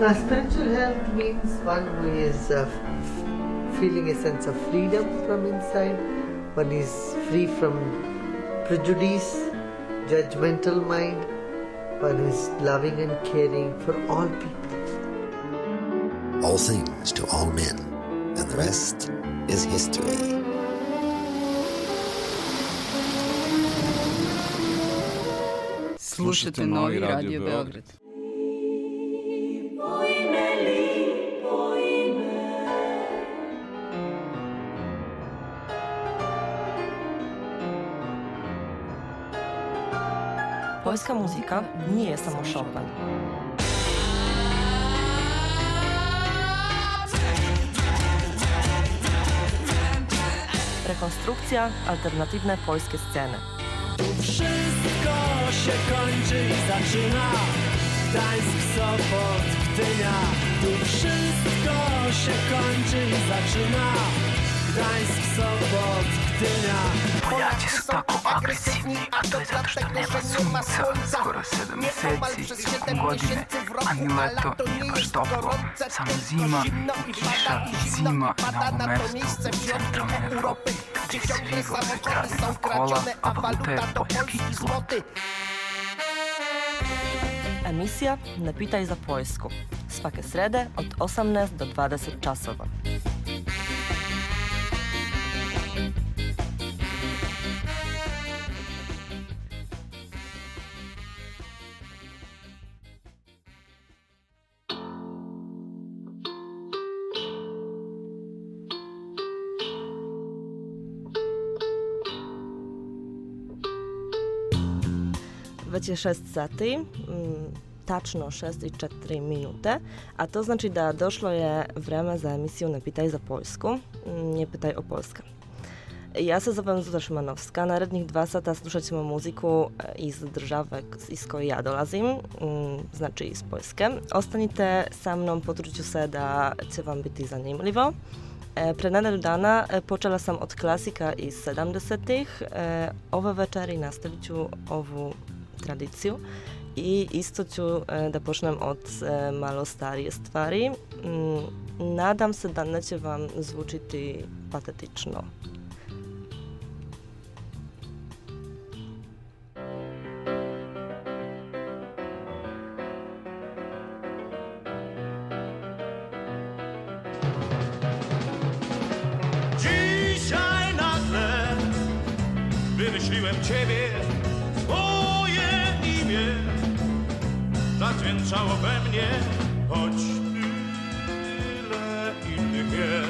Uh, spiritual health means one who is uh, feeling a sense of freedom from inside, one is free from prejudice, judgmental mind, one is loving and caring for all people. All things to all men, and the rest is history. Slušajte novi Radio Beograd. Poljska muzika nije samo Chopin. Rekonstrukcja alternatywnej poljskiej sceny. Wszystko się kończy i zaczyna Gdańsk, Sopot, Gdynia Tu wszystko się kończy i zaczyna Gdańsk, Sopot, Gdynia Poljaci su tako agresivni, a to je zato što nema sunca skoro 7 meseci tijekom godine, a ni leto nije baš toplo, samo zima i i zima na ovom mestu u centralnoj Evropi, gdje svi voze gradina kola, a valuta je poljski zlot. Emisija Ne pitaj za Poljsku. Svake srede od 18 do 20 časova. Već je 6 sati, mm, tačno 6 i 4 minute, a to znači da došlo je vreme za emisiju Ne pitaj za Poljsku, mm, nie pytaj o Polskę. Ja se zovem Zuza Szymanowska. Narednih dva sata slušat ćemo muziku e, iz države iz koje ja dolazim, mm, znači iz Poljske. Ostanite sa mnom, potrudit ću se da će vam biti zanimljivo. E, Pre nedelju dana e, počela sam od klasika iz 70-ih. E, Ove večeri nastavit ću ovu tradiciju i isto ću e, da počnem od e, malo starije stvari. Mm, Nadam se da neće vam zvučiti patetično. Dzisiaj nagle wymyśliłem ciebie, zadźwięczało we mnie, choć tyle innych jest.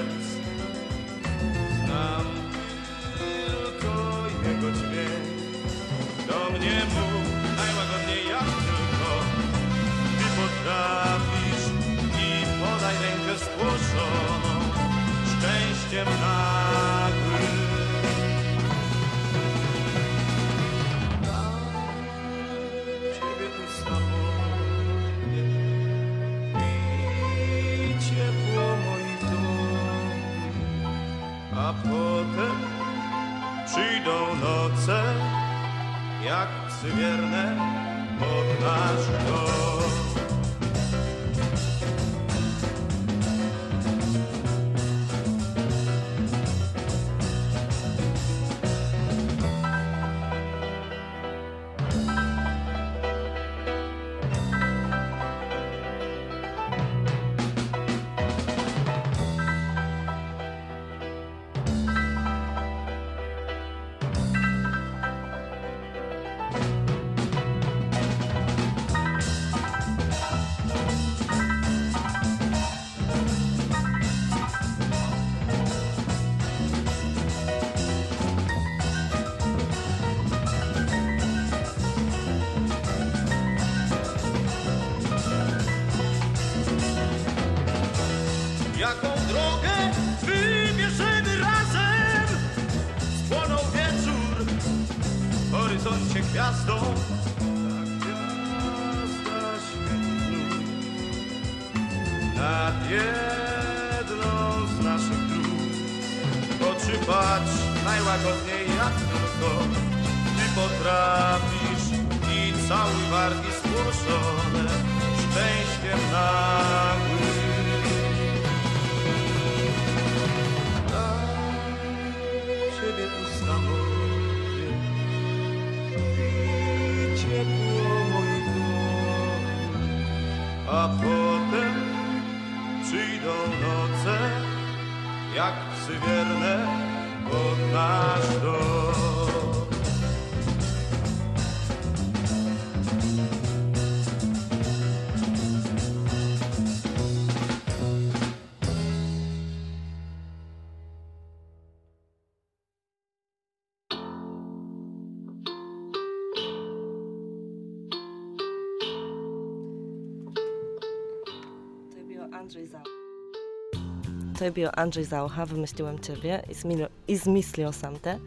Bio Andrzej Zaucha, wymyśliłem ciebie i, zmilio, i zmislio sam te.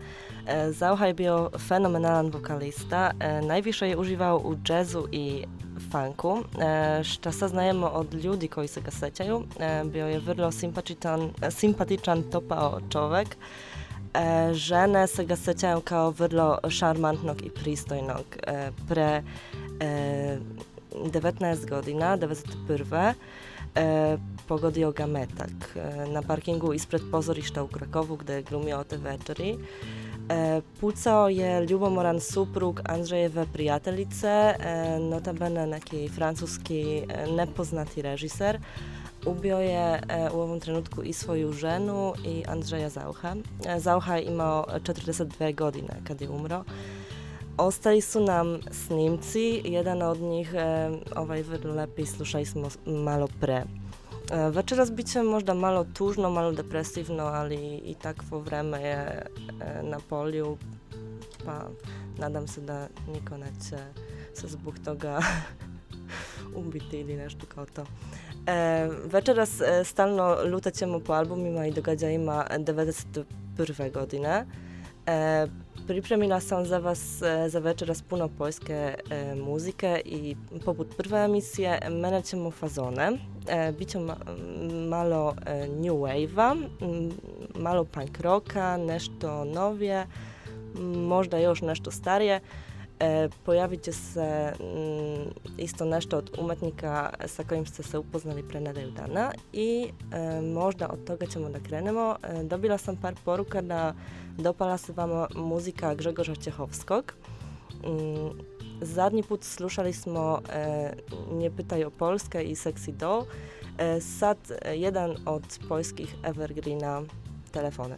E, Zaucha je vokalista. E, najviše je uživao u džezu i funku. E, šta saznajemo od ljudi koji se ga sećaju, e, bio je vrlo simpatičan, simpatičan topao čovek. E, žene se ga sećaju kao vrlo šarmantnog i pristojnog. E, pre e, 19 godina, 91 e, pogodio ga metak e, na parkingu pozorišta u Krakowu, gde je glumio te večeri. E, pucao je ljubomoran suprug Andrzejeve prijateljice, e, notabene neki francuski e, nepoznati režiser. Ubio je e, u ovom trenutku i svoju ženu i Andrzeja Zaucha. E, Zaucha je imao 42 godine kad je umro. Ostali su nam snimci, jedan od njih, e, ovaj vrlo lepi, slušali smo malo pre. E, večeras bit će možda malo tužno, malo depresivno, ali i takvo vreme je e, na polju, pa nadam se da niko neće se zbog toga ubiti ili nešto kao to. E, večeras stalno lutaćemo po albumima i događajima 91. godine. E, pripremila sam za vas e, za večeras puno poljske e, muzike i poput prve emisije menat ćemo fazone. E, Biće ma, malo e, new wave-a, malo punk rocka, nešto novije, možda još nešto starije. E, pojavit će se m, isto nešto od umetnika sa kojim ste se upoznali pre nedelju dana i e, možda od toga ćemo da krenemo. E, dobila sam par poruka da dopala se vama muzika Grzegorza Ciechowskog. Mm, zadnji put slušali e, Nie pytaj o Polskę i Sexy Doll. E, sad jedan od poljskih evergreena telefony.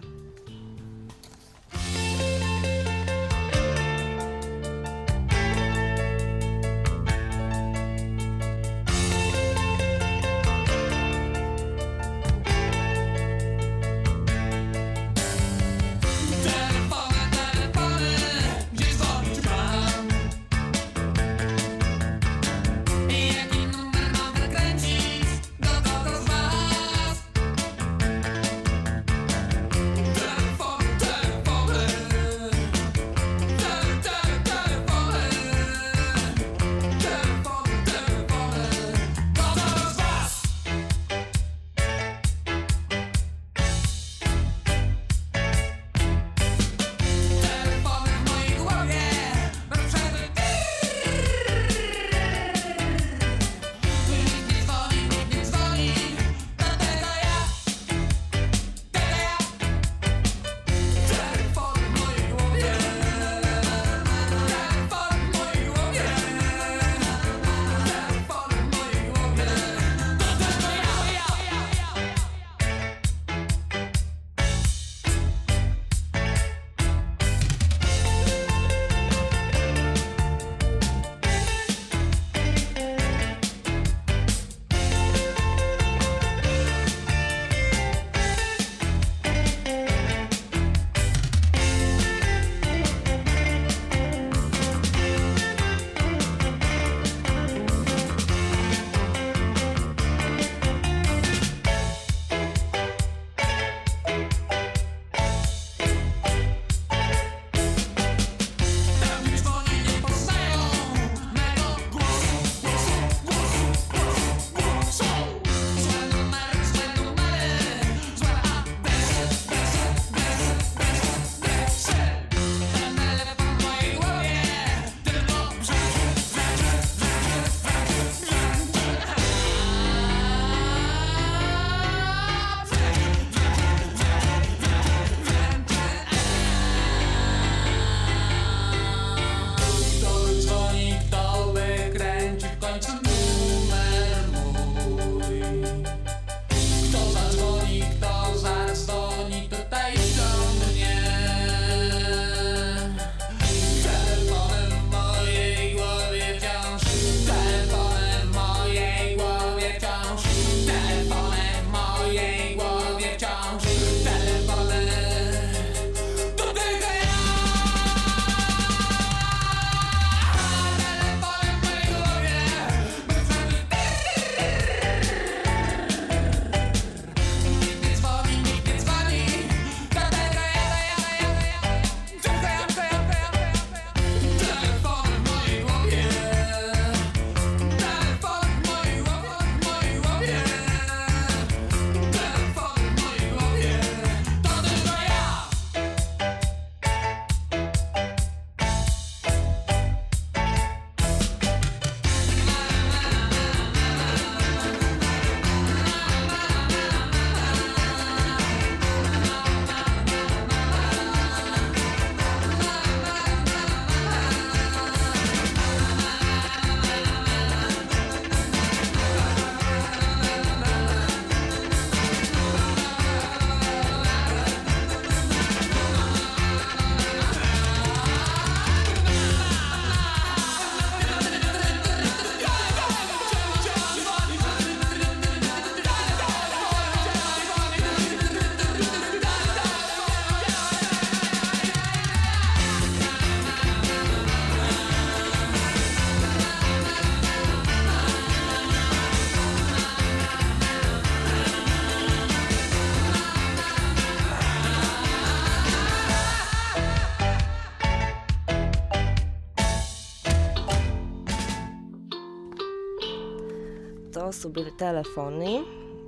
Bili telefoni.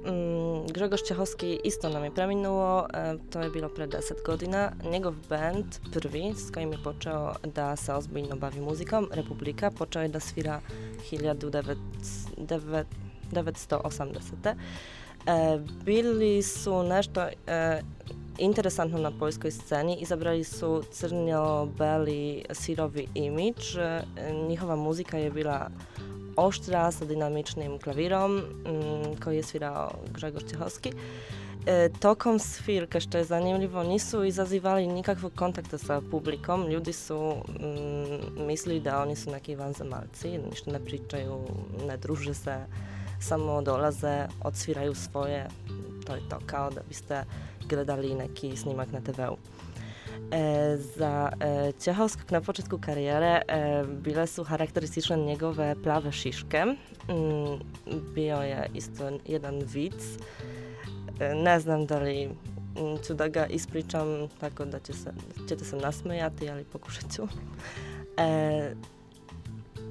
Mm, Grzegorz Ciechowski isto nam je preminuo, e, to je bilo pre 10 godina. Njegov band, prvi, s kojim je počeo da se ozbiljno bavi muzikom, Republika, počeo je da svira 1980. E, bili su nešto e, interesantno na poljskoj sceni. Izabrali su crnjo-beli sirovi imidž. E, njihova muzika je bila oštra sa dinamičnim klavirom mm, koji je svirao Grzegor Ciechowski. E, tokom svirke, što je zanimljivo, nisu izazivali nikakvog kontakta sa publikom. Ljudi su mm, mislili da oni su neki vanzemalci, ništa ne pričaju, ne druže se, samo dolaze, odsviraju svoje. To je to, kao da biste gledali neki snimak na TV-u. E, za e, Ciechowskog na początku kariery e, bile su charakterystyczne njegove plave šiške. Mm, bio je isto jedan vic. E, ne znam da li mm, ću da ga ispričam tako da će se, ćete se nasmejati, ali pokušat ću. E,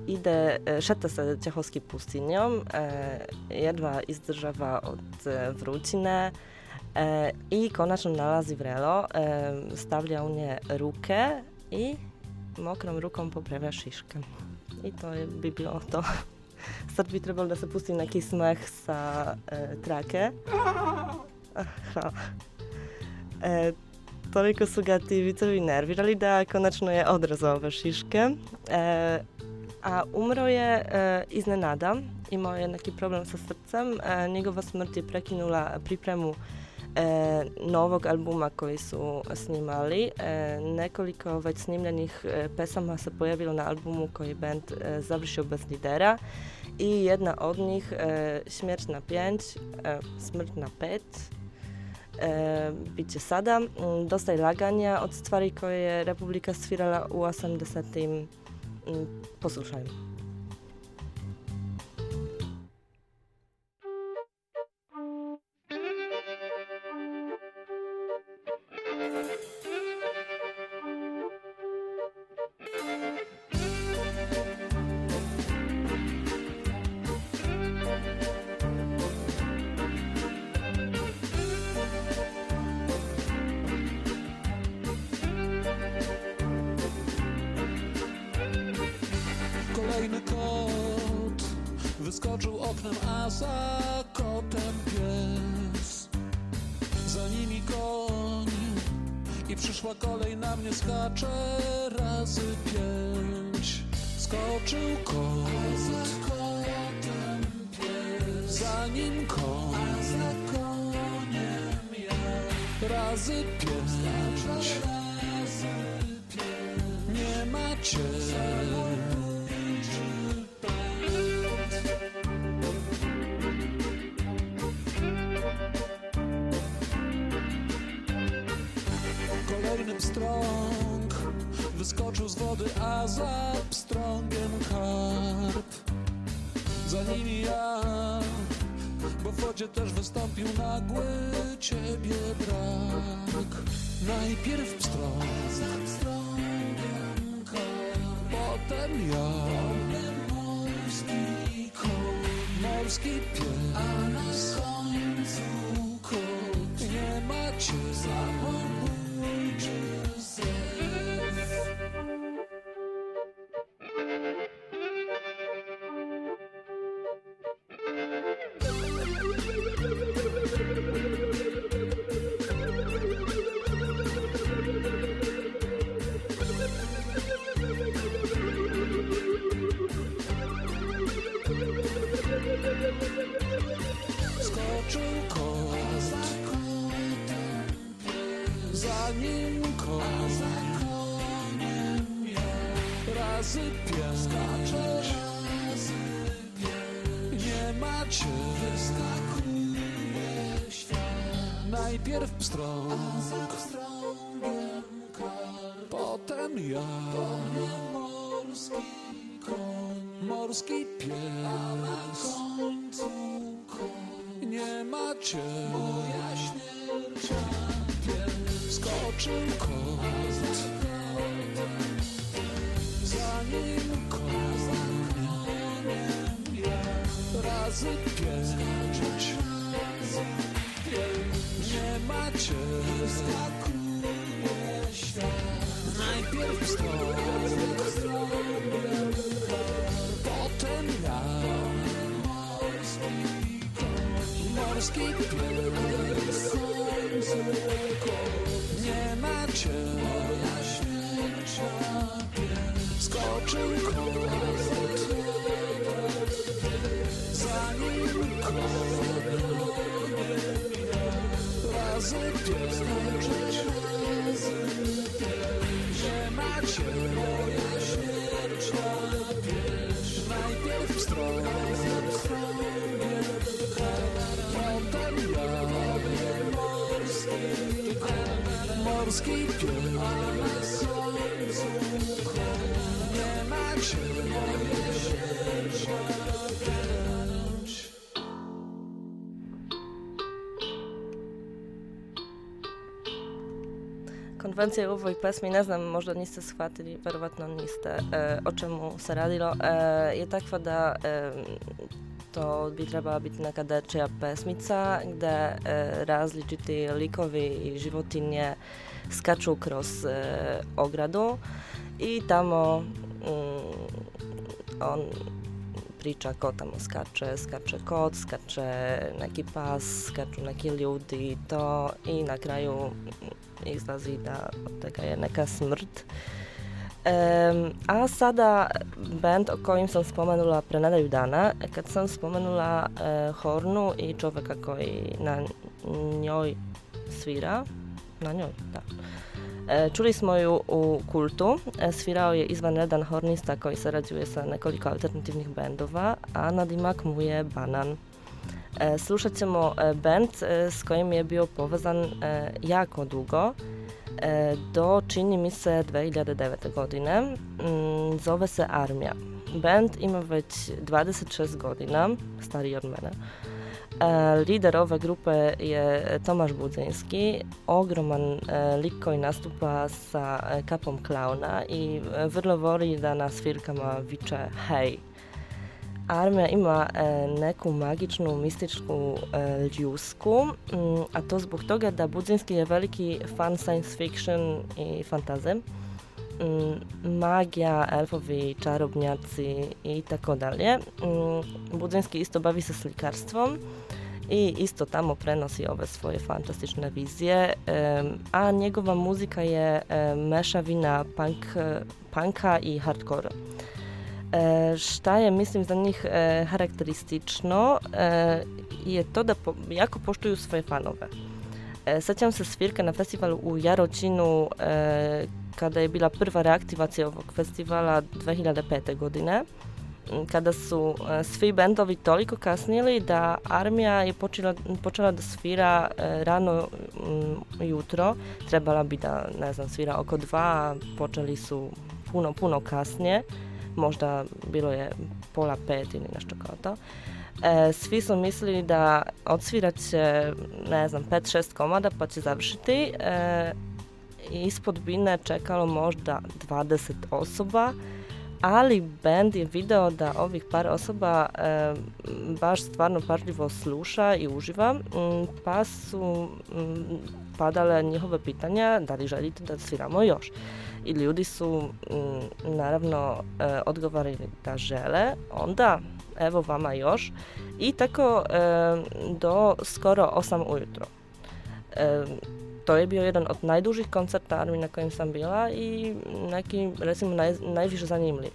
ide, šeta se Ciechowski pustinjom, e, jedva izdržava od vrućine, I konačno nalazi vrelo, stavlja u nje ruke i mokrom rukom popravlja šiške. I to bi bilo to. Sad bi trebalo da se pusti neki smeh sa e, trake. Ah, hvala. E, toliko su ga ti vicovi nervirali da konačno je odrezao ove šiške. E, a umro je e, iznenada, imao je neki problem sa srcem, e, njegova smrt je prekinula pripremu e, novog albuma koji su snimali. E, nekoliko već snimljenih e, pesama se pojavilo na albumu koji je band e, završio bez lidera i jedna od njih e, Śmierć na pięć, e, Smrt na pet, e, bit će sada. Mm, dosta je laganja od stvari koje je Republika svirala u 80. Mm, poslušajmo. Najpierw pstrąg, pstrągiem kar, potem ja, potem morski koń, morski Morski pies Nie macie Konvencija u ovoj pesmi, ne znam, možda niste shvatili, verovatno niste, e, o čemu se radilo, e, je takva da e, to bi trebala biti neka dečija pesmica gde e, različiti likovi i životinje skaču kroz e, ogradu i tamo on priča ko tamo skače, skače kot, skače neki pas, skaču neki ljudi i to i na kraju izlazi da od toga je neka smrt. A sada band o kojim sam spomenula pre nedelju dana, kad sam spomenula uh, Hornu i čoveka koji na njoj svira, na njoj, da. E, čuli smo ju u Kultu, e, svirao je izvanredan hornista koji sarađuje sa nekoliko alternativnih bendova, a nadimak mu je Banan. E, slušat ćemo e, band e, s kojim je bio povezan e, jako dugo, e, do čini mi se 2009. godine. Mm, zove se Armija. Band ima već 26 godina, stariji od mene. E, lider ove grupe je Tomaš Budzinski, ogroman e, lik koji nastupa sa kapom klauna i vrlo da na svirkama viče hej. Armija ima e, neku magičnu, mističku e, ljusku, mm, a to zbog toga da Budzinski je veliki fan science fiction i fantaze. Mm, magija, elfovi, čarobnjaci i tako dalje. Mm, Budzinski isto bavi se slikarstvom i isto tamo prenosi ove svoje fantastične vizije, a njegova muzika je e, mešavina punk, punka i hardkora. E, šta je, mislim, za njih e, karakteristično e, je to da jako poštuju svoje fanove. E, sećam se svirka na festivalu u Jarocinu e, kada je bila prva reaktivacija ovog festivala 2005. godine kada su e, svi bendovi toliko kasnili da armija je počela, počela da svira e, rano m, jutro, trebala bi da, ne znam, svira oko dva, počeli su puno, puno kasnije, možda bilo je pola pet ili nešto kao to. E, svi su mislili da odsvirat će, ne znam, 5-6 komada pa će završiti. E, ispod bine čekalo možda 20 osoba, ali band je video da ovih par osoba e, baš stvarno pažljivo sluša i uživa, m, pa su m, padale njihove pitanja da li želite da sviramo još. I ljudi su m, naravno e, odgovorili da žele, onda evo vama još i tako e, do skoro 8 ujutro. To je bio jedan od najdužih koncerta Armi na kojem sam bila i neki, recimo, naj, najviše zanimljiv.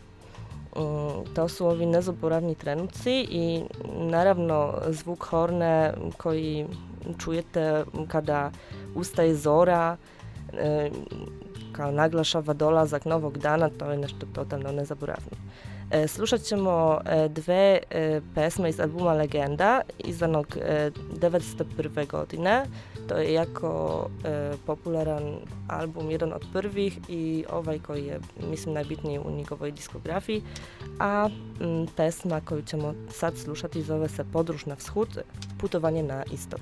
Mm, to su ovi nezaboravni trenuci i naravno zvuk horne koji čujete kada ustaje zora, e, kao naglašava dolazak novog dana, to je nešto totalno nezaboravno. E, slušat ćemo e, dve e, pesme iz albuma Legenda, izdanog e, 901. godine. To je jako e, popularan album, jedan od prvih i ovaj koji je, mislim, najbitniji u njegovoj diskografiji. A m, pesma koju ćemo sad slušati zove se Podruž na wschód, putovanje na istok.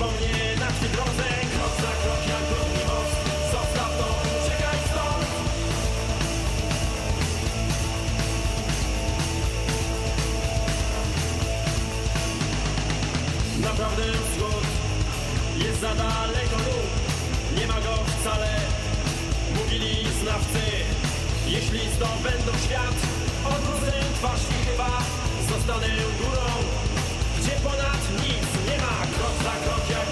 Mnie na twej drodze Krok za krok jak drugi most Zostaw to, uciekaj stąd Naprawdę wschód jest za daleko lub nie ma go wcale. Mówili znawcy, jeśli zdobędą świat, odwrócę twarz i chyba zostanę górą, gdzie ponad nic. Krok za krok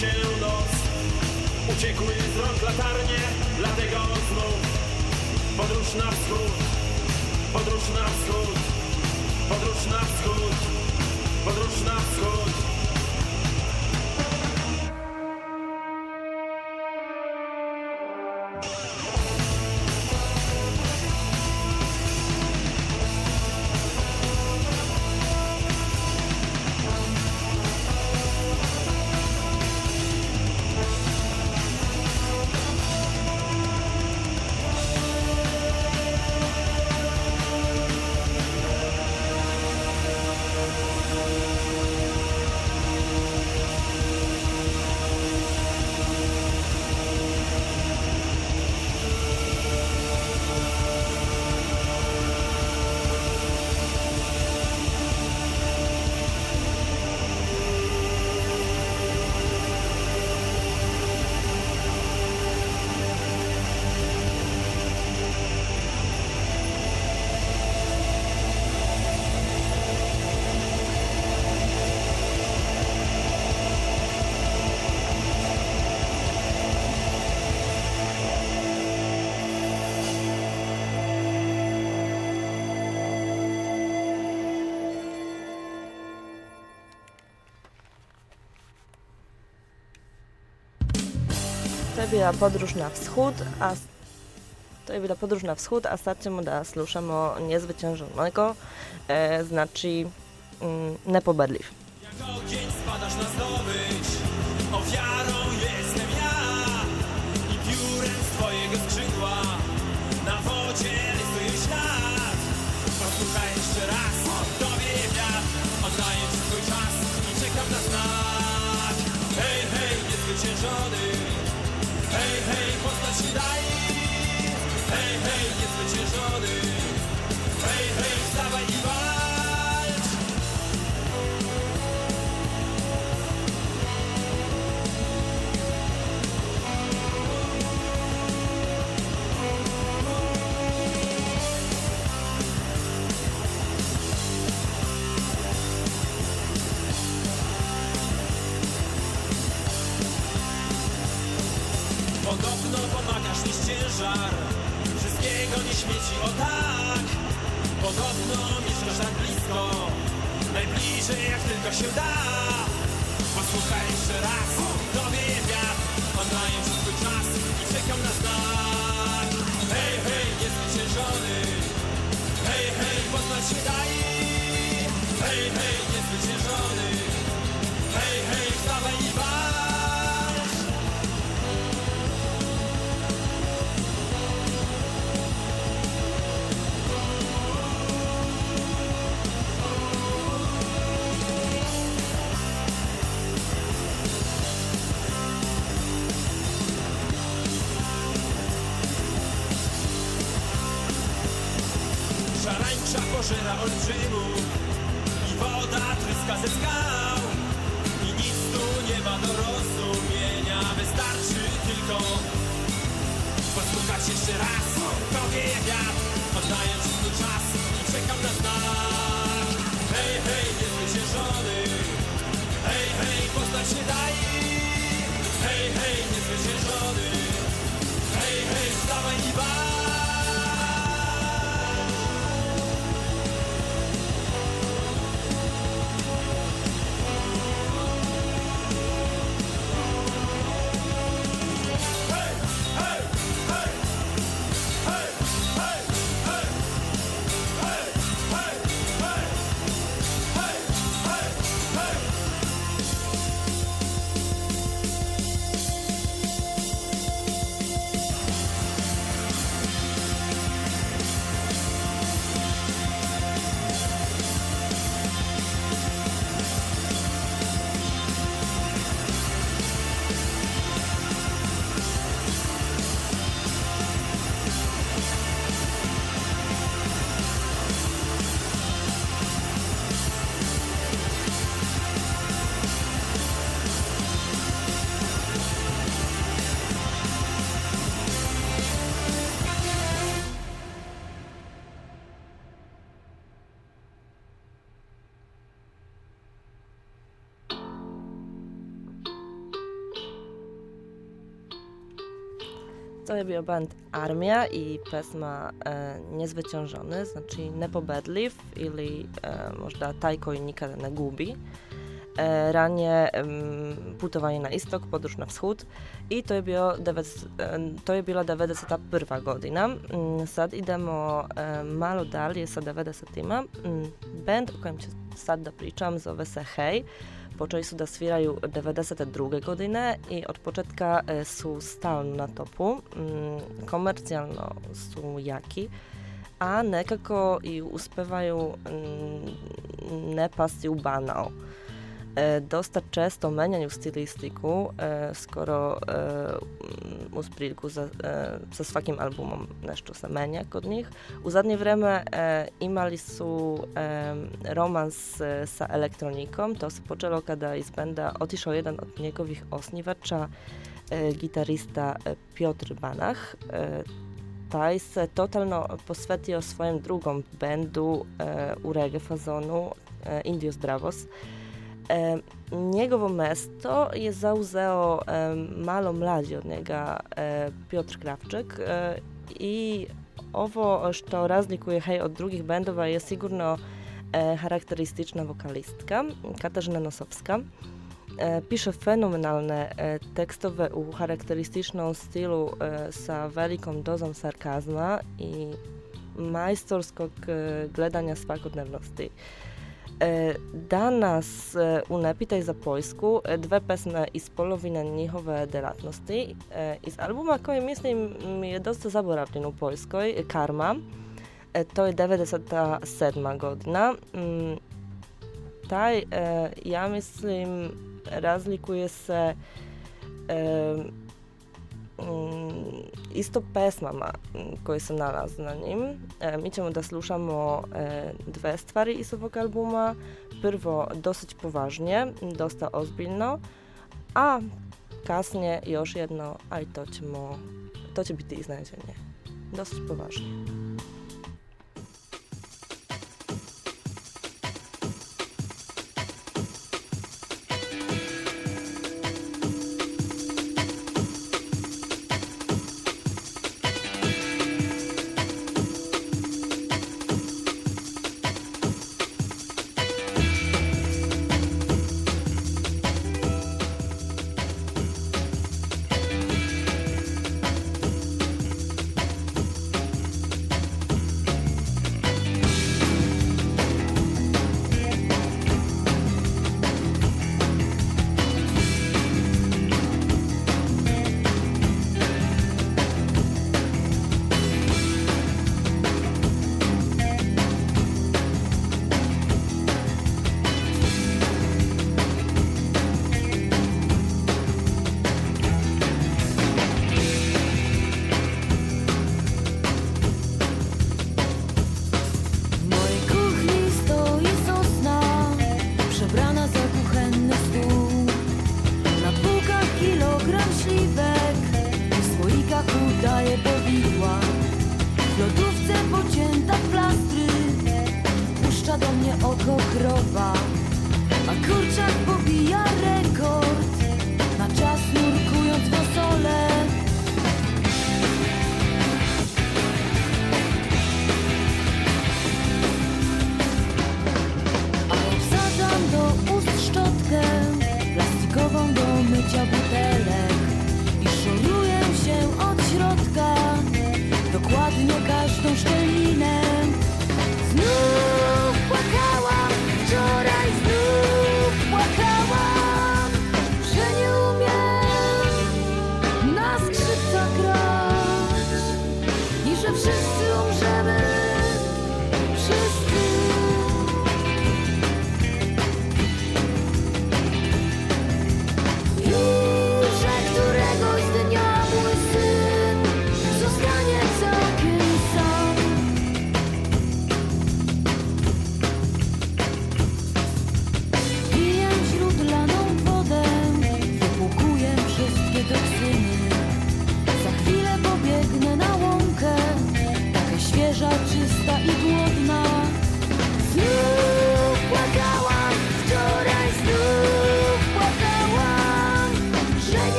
się noc, uciekły z rąk latarnie, dlatego znów podróż na wschód, podróż na wschód, podróż na wschód, podróż na wschód. Bila podruž na vzhod a to bila podruž na vzhod a ćemo da slušamo niezwyciężonego, e, znaczy mm, nepobedliw. Jak spadasz na Ofiarą jestem ja I piórem skrzydła Na wodzie Posłuchaj jeszcze raz swój czas I czekam na Hej, hej, niezwyciężony hej, poznać się daj Hej, hej, niezwyciężony Hej, hej, wstawaj i walcz Bio band Armija i pesma e, Nezvećanžone, znači nepobedljiv ili e, možda taj koji nikada ne gubi. E, ranije putovanje na istok, podróż na wschód i to je, bio e, to je bila 91. godina. Mm, sad idemo e, malo dalje sa 90-ima. Mm, band o kojem ću sad da pričam zove se Hej. Počeli su da sviraju 92. godine i od početka su stalno na topu. Mm, komercijalno su jaki a nekako i uspevaju ne pasti u banal. E, dosta često menjaju stilistiku, e, skoro e, uz priliku za, sa svakim albumom nešto se menja kod njih. U zadnje vreme imali su romans sa elektronikom, to se počelo kada iz benda otišao jedan od njegovih osnivača, gitarista Piotr Banach. Taj se totalno posvetio svojem drugom bendu u reggae fazonu, Indios Bravos. Njegovo mesto je zauzeo malo mlađi od njega Piotr Kravček e, i ovo što razlikuje Hej od drugih bendova je sigurno e, charakterystyczna wokalistka Katarzyna Nosowska. E, pisze fenomenalne tekstowe u charakterystyczną stylu sa velikom dozom sarkazma i majstorskog gledanja svakodnevnosti. E, danas e, u Nepitaj za Poljsku e, dve pesme iz polovine njihove delatnosti iz albuma koji mislim je dosta zaboravljen u Poljskoj, Karma. To je 97. godina. Mm, taj, ja mislim, razlikuje se Mm, isto pesmama koje se nalaze na njim. E, mi ćemo da slušamo e, dve stvari iz ovog albuma. Prvo, dosyć poważnie, dosta ozbiljno, a kasnije još jedno, ali to ćemo, to će biti iznenađenje. Dosyć poważnie.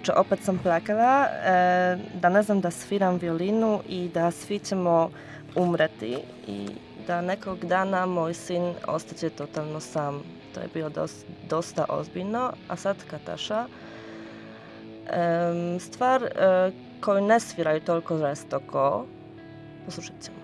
Juče opet sam plakala e, da ne znam da sviram violinu i da svi ćemo umreti i da nekog dana moj sin ostaće totalno sam. To je bilo dosta ozbiljno, a sad Kataša. stvar e, koju ne sviraju toliko žestoko, poslušat ćemo.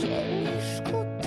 Scary, scary.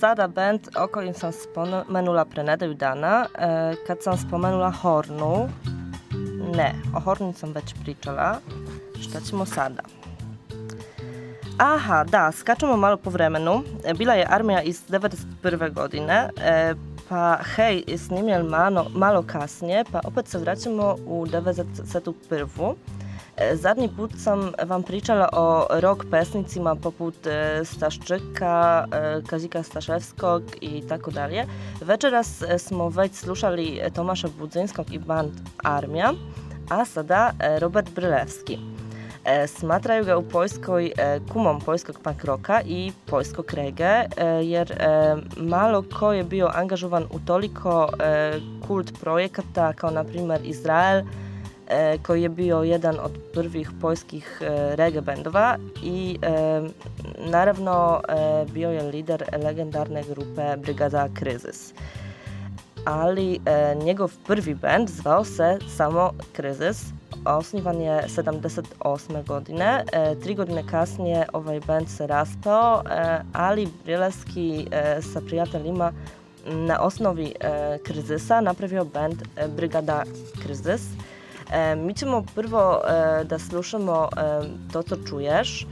Sada band o kojem sam spomenula pre nedelju dana, e, kad sam spomenula Hornu, ne, o Hornu sam već pričala, šta ćemo sada? Aha, da, skačemo malo po vremenu. E, bila je armija iz 91. godine, pa hej, snimljen malo, malo kasnije, pa opet se vraćamo u 91. E, zadnji put sam vam pričala o rock pesnicima poput e, Staszczyka, e, Kazika Staszewskog i tako dalje. Večeras smo već slušali Tomasza Budzyńskog i band Armia, a sada Robert Brylewski. Smatraju ga u Poljskoj kumom poljskog punk roka i poljskog rege, jer malo ko je bio angažovan u toliko kult projekata kao na primjer Izrael, koji je bio jedan od prvih poljskih e, reggae bendova i e, naravno bio je lider legendarne grupe Brigada Krizis. Ali njegov prvi band zvao se samo Krizis, osnivan je 78. godine. tri godine kasnije ovaj band se raspao, ali Brileski sa prijateljima na osnovi Krizisa napravio band Brigada Krizis E, mi ćemo prvo e, da slušamo e, To co čuješ.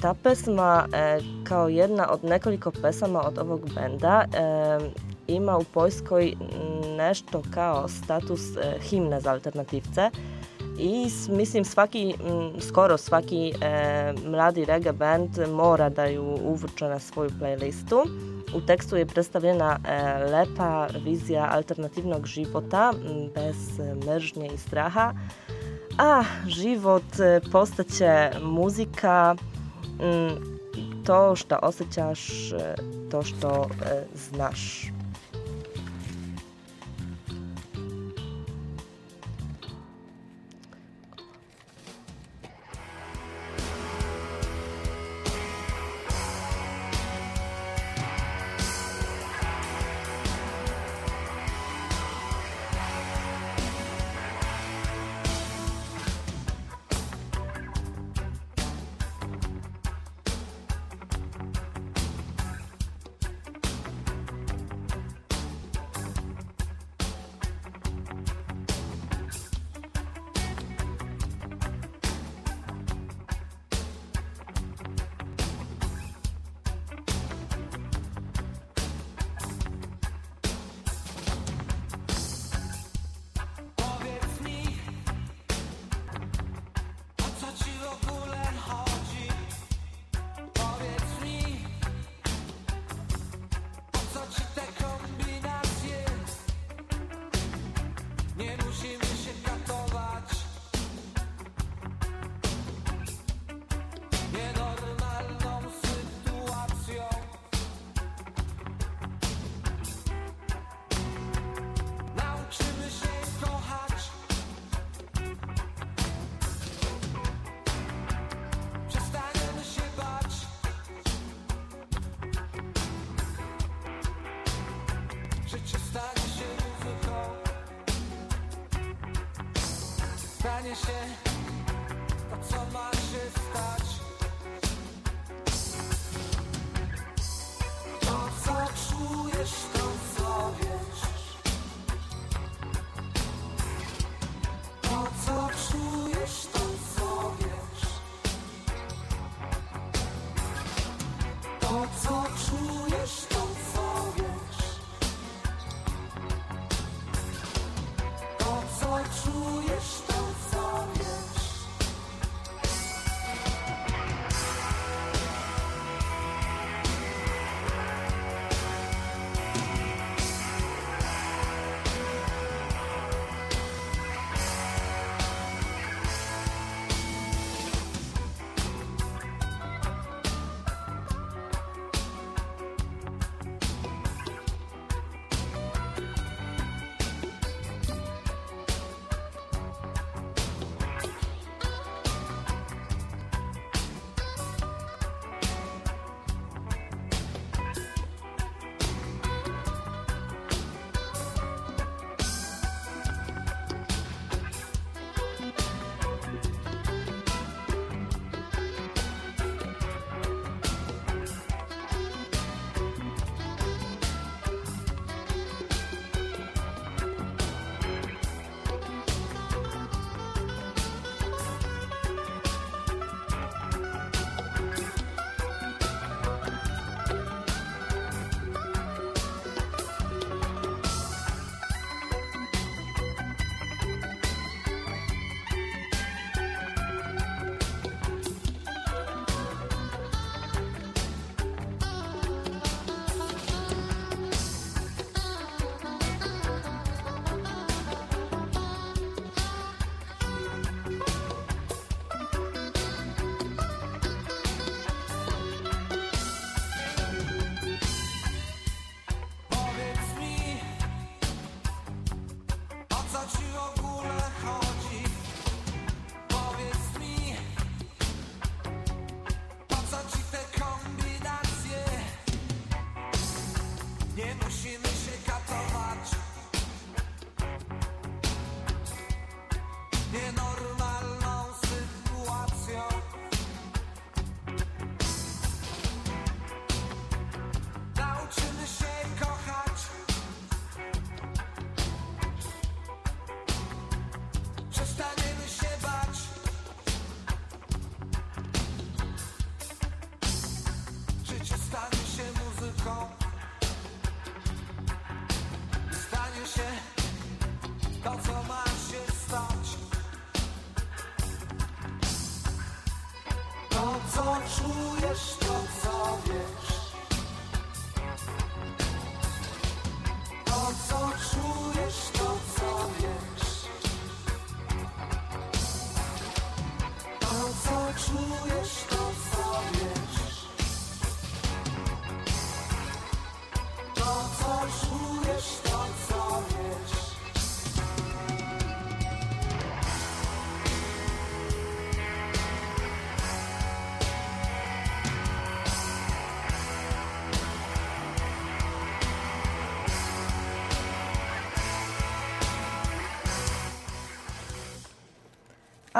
Ta pesma kao jedna od nekoliko pesama od ovog benda ima u Poljskoj nešto kao status himne za alternativce. I mislim svaki, skoro svaki e, mladi reggae band mora da ju na svoju playlistu. U tekstu je predstavljena e, lepa vizija alternativnog života bez mržnje i straha. A život e, postaće muzika, to što osjećaš, e, to što e, znaš.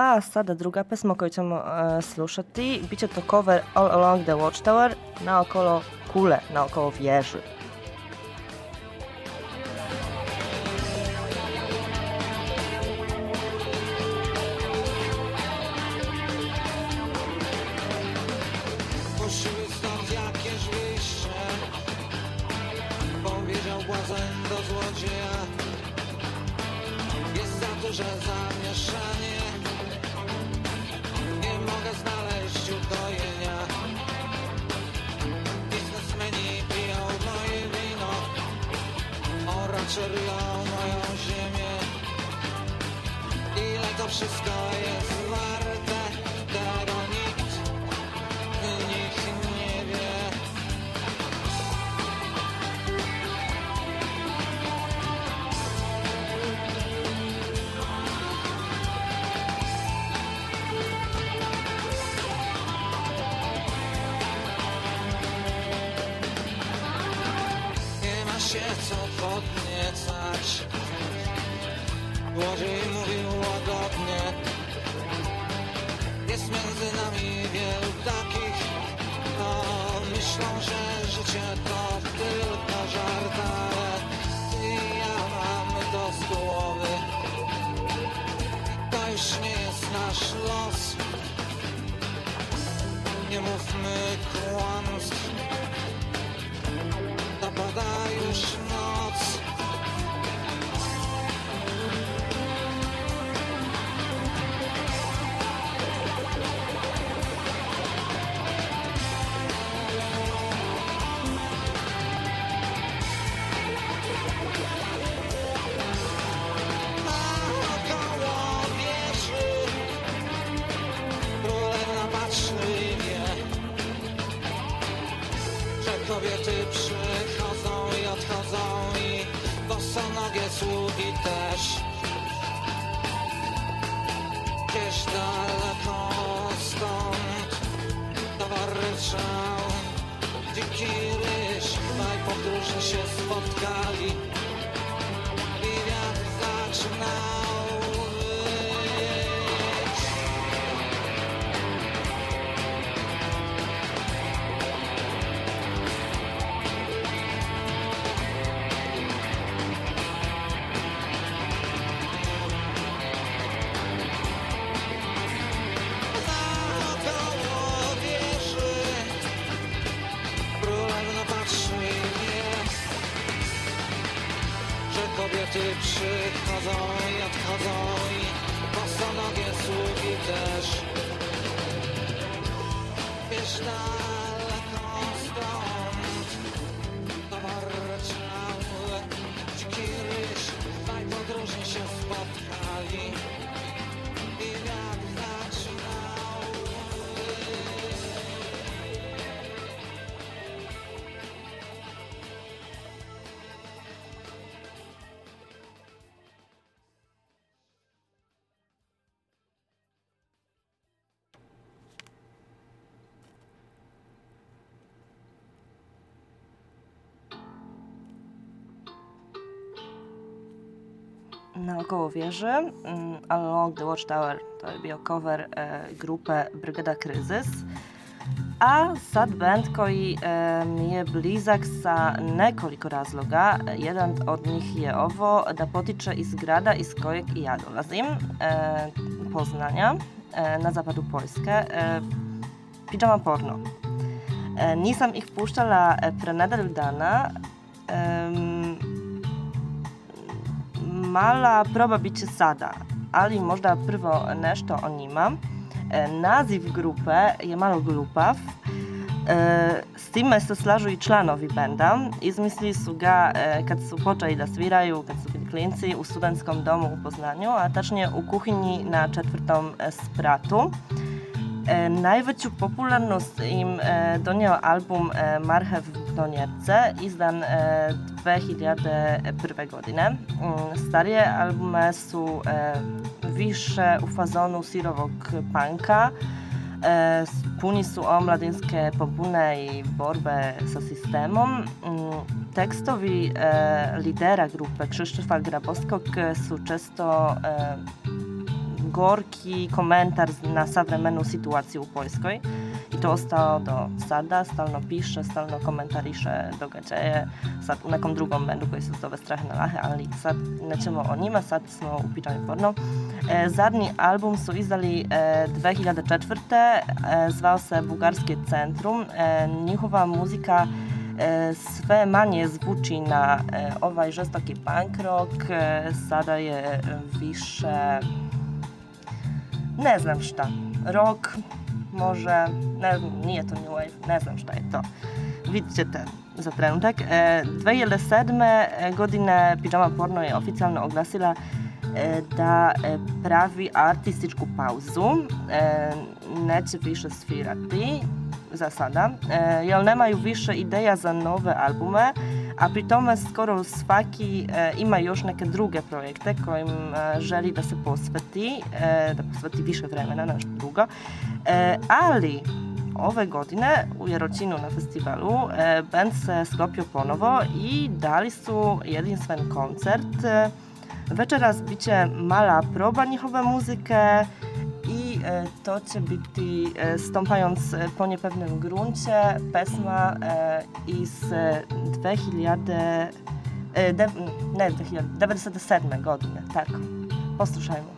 A sada druga pesma koju ćemo uh, slušati, bit će to cover All Along the Watchtower, naokolo kule, naokolo vježe. Naokoło wieży. Mm, Along the Watchtower to bio cover e, grupe Brigada Kryzys. A sad band koji e, mi je blizak sa nekoliko razloga. Jedan od njih je ovo da potiče iz grada iz kojeg i ja dolazim, e, Poznania, e, na zapadu Poljske. Pijama porno. Nisam ih puštala pre nedelju dana, mala proba bit će sada, ali možda prvo nešto o njima. E, naziv grupe je malo glupav, e, s time se slažu i članovi benda. Izmislili su ga e, kad su počeli da sviraju, kad su bili klinci u studentskom domu u Poznanju, a tačnije u kuhinji na četvrtom spratu. E, najveću popularnost im e, donio album e, Marhev Gnonjerce, izdan 2001. godine. Mm, starije albume su više u fazonu sirovog panka, puni su omladinske pobune i borbe sa sistemom. Mm, tekstovi lidera grupe Krzysztofa Grabowskog su često gorki komentar na savremennu sytuaciju u Poljskoj. I to ostalo do sada, stalno piše, stalno komentariše događaje, sad u nekom drugom bendu koji se zove Strahe na lahe, ali sad nećemo o njima, sad smo u porno. E, album su izdali e, 2004. E, zvao se Bugarski centrum. E, njihova muzika E, sve manje zvuči na e, ovaj žestoki punk rock, e, sada je više ne znam šta, rock, može, ne znam, nije to new wave, ne znam šta je to. Vidjet ćete za trenutak. 2007. godine Pijama Porno je oficijalno oglasila da pravi artističku pauzu, neće više svirati, za sada, e, jer nemaju više ideja za nove albume, a pri skoro svaki e, ima još neke druge projekte kojim e, želi da se posveti, da posveti više vremena na nešto drugo. Ali ove godine u Jarocinu na festivalu band se sklopio ponovo i dali su jedinstven koncert. Večeras biće mala proba njihove muzike, E, to će biti e, Stąpając po niepewnym gruncie, pesma e, iz 2000, ne 2097 godine, tak. Poslušajmo.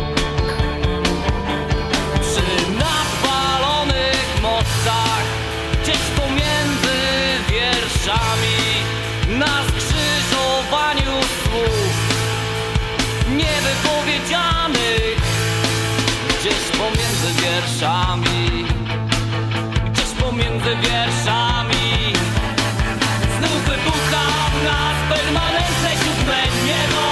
wierszami Gdzieś pomiędzy wierszami. Znów wybucha w nas permanentne siódme niebo.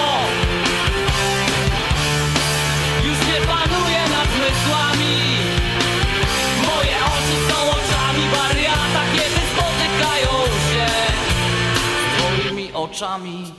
Już nie panuje nad zmysłami. Moje oczy są oczami wariata Kiedy spotykają się. Z moimi oczami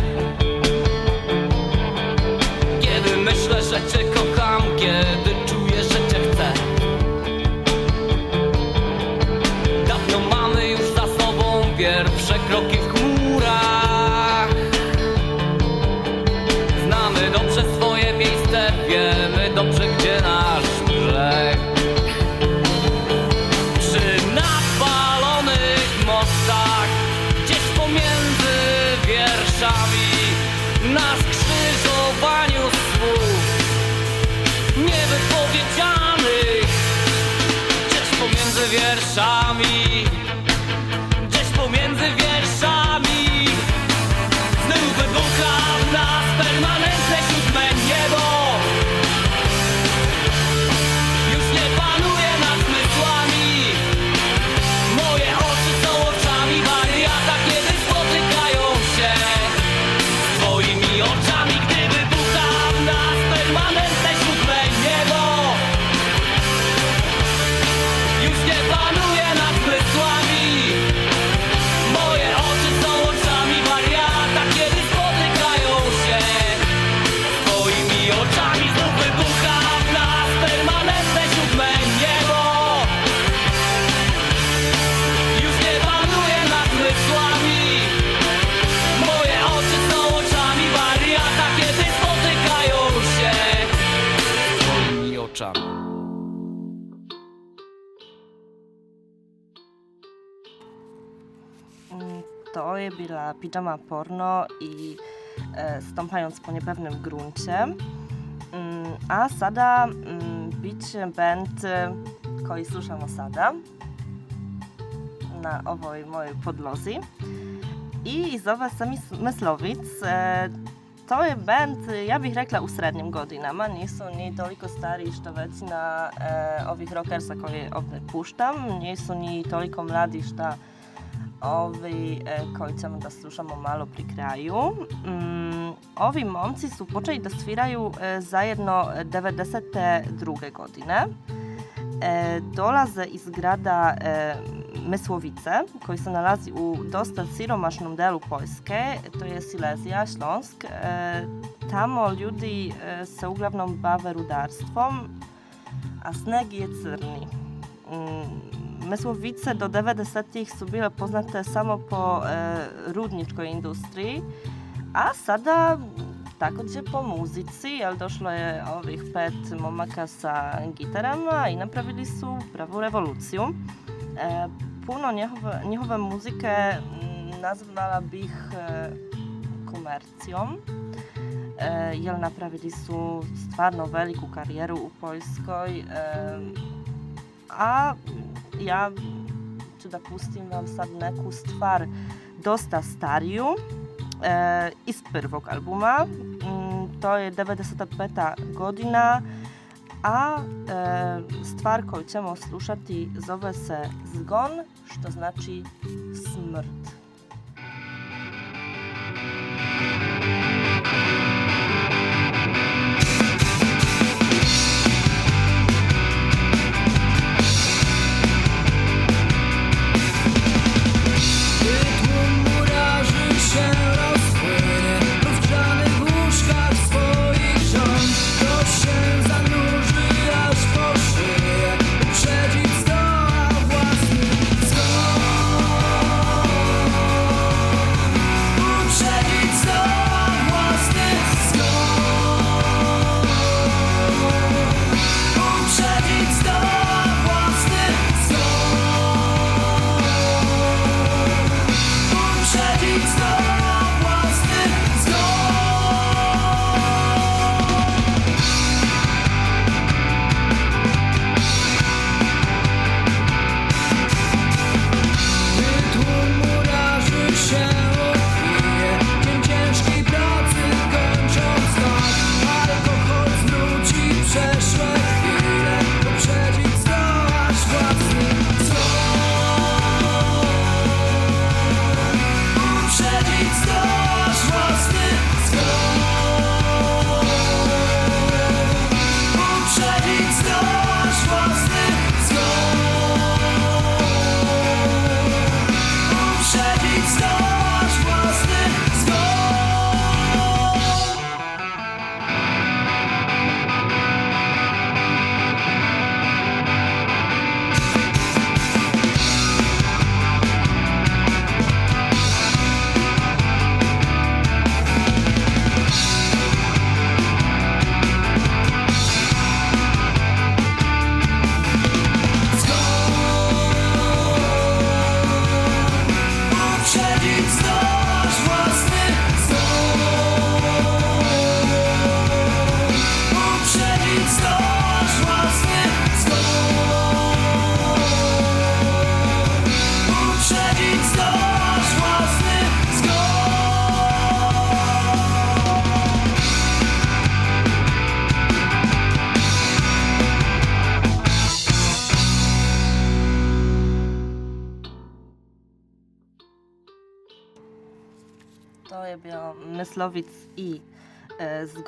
pijama porno i e, stąpając po niepewnym gruncie. Mm, a sada mm, band e, koji slušamo sada na ovoj mojoj podlozi. I zove se Mis- Meslovic. E, to je band, ja bih rekla, u srednjim godinama. Nisu ni toliko stari što već na e, ovih rockersa koje ovdje puštam. Nisu ni toliko mladi što ovi e, koji ćemo da slušamo malo pri kraju. Mm, ovi momci su počeli da sviraju e, zajedno 92. godine. E, dolaze iz grada e, Mesłowice, koji se nalazi u dosta siromašnom delu Poljske, to je Silezija, Śląsk. Tamo ljudi se uglavnom bave rudarstvom, a sneg je crni. Mesłowice do 90-ih su bile poznate samo po e, rudničkoj industriji, a sada također po muzici, jer došlo je ovih pet momaka sa gitarama i napravili su pravu revoluciju. E, puno njihove, njihove muzike mm, nazvala bih e, komercijom, e, jer napravili su stvarno veliku karijeru u Poljskoj, e, a ja ću da pustim vam sad neku stvar dosta stariju e, iz prvog albuma. Mm, to je 95. godina, a e, stvar koju ćemo slušati zove se Zgon, što znači smrt. Się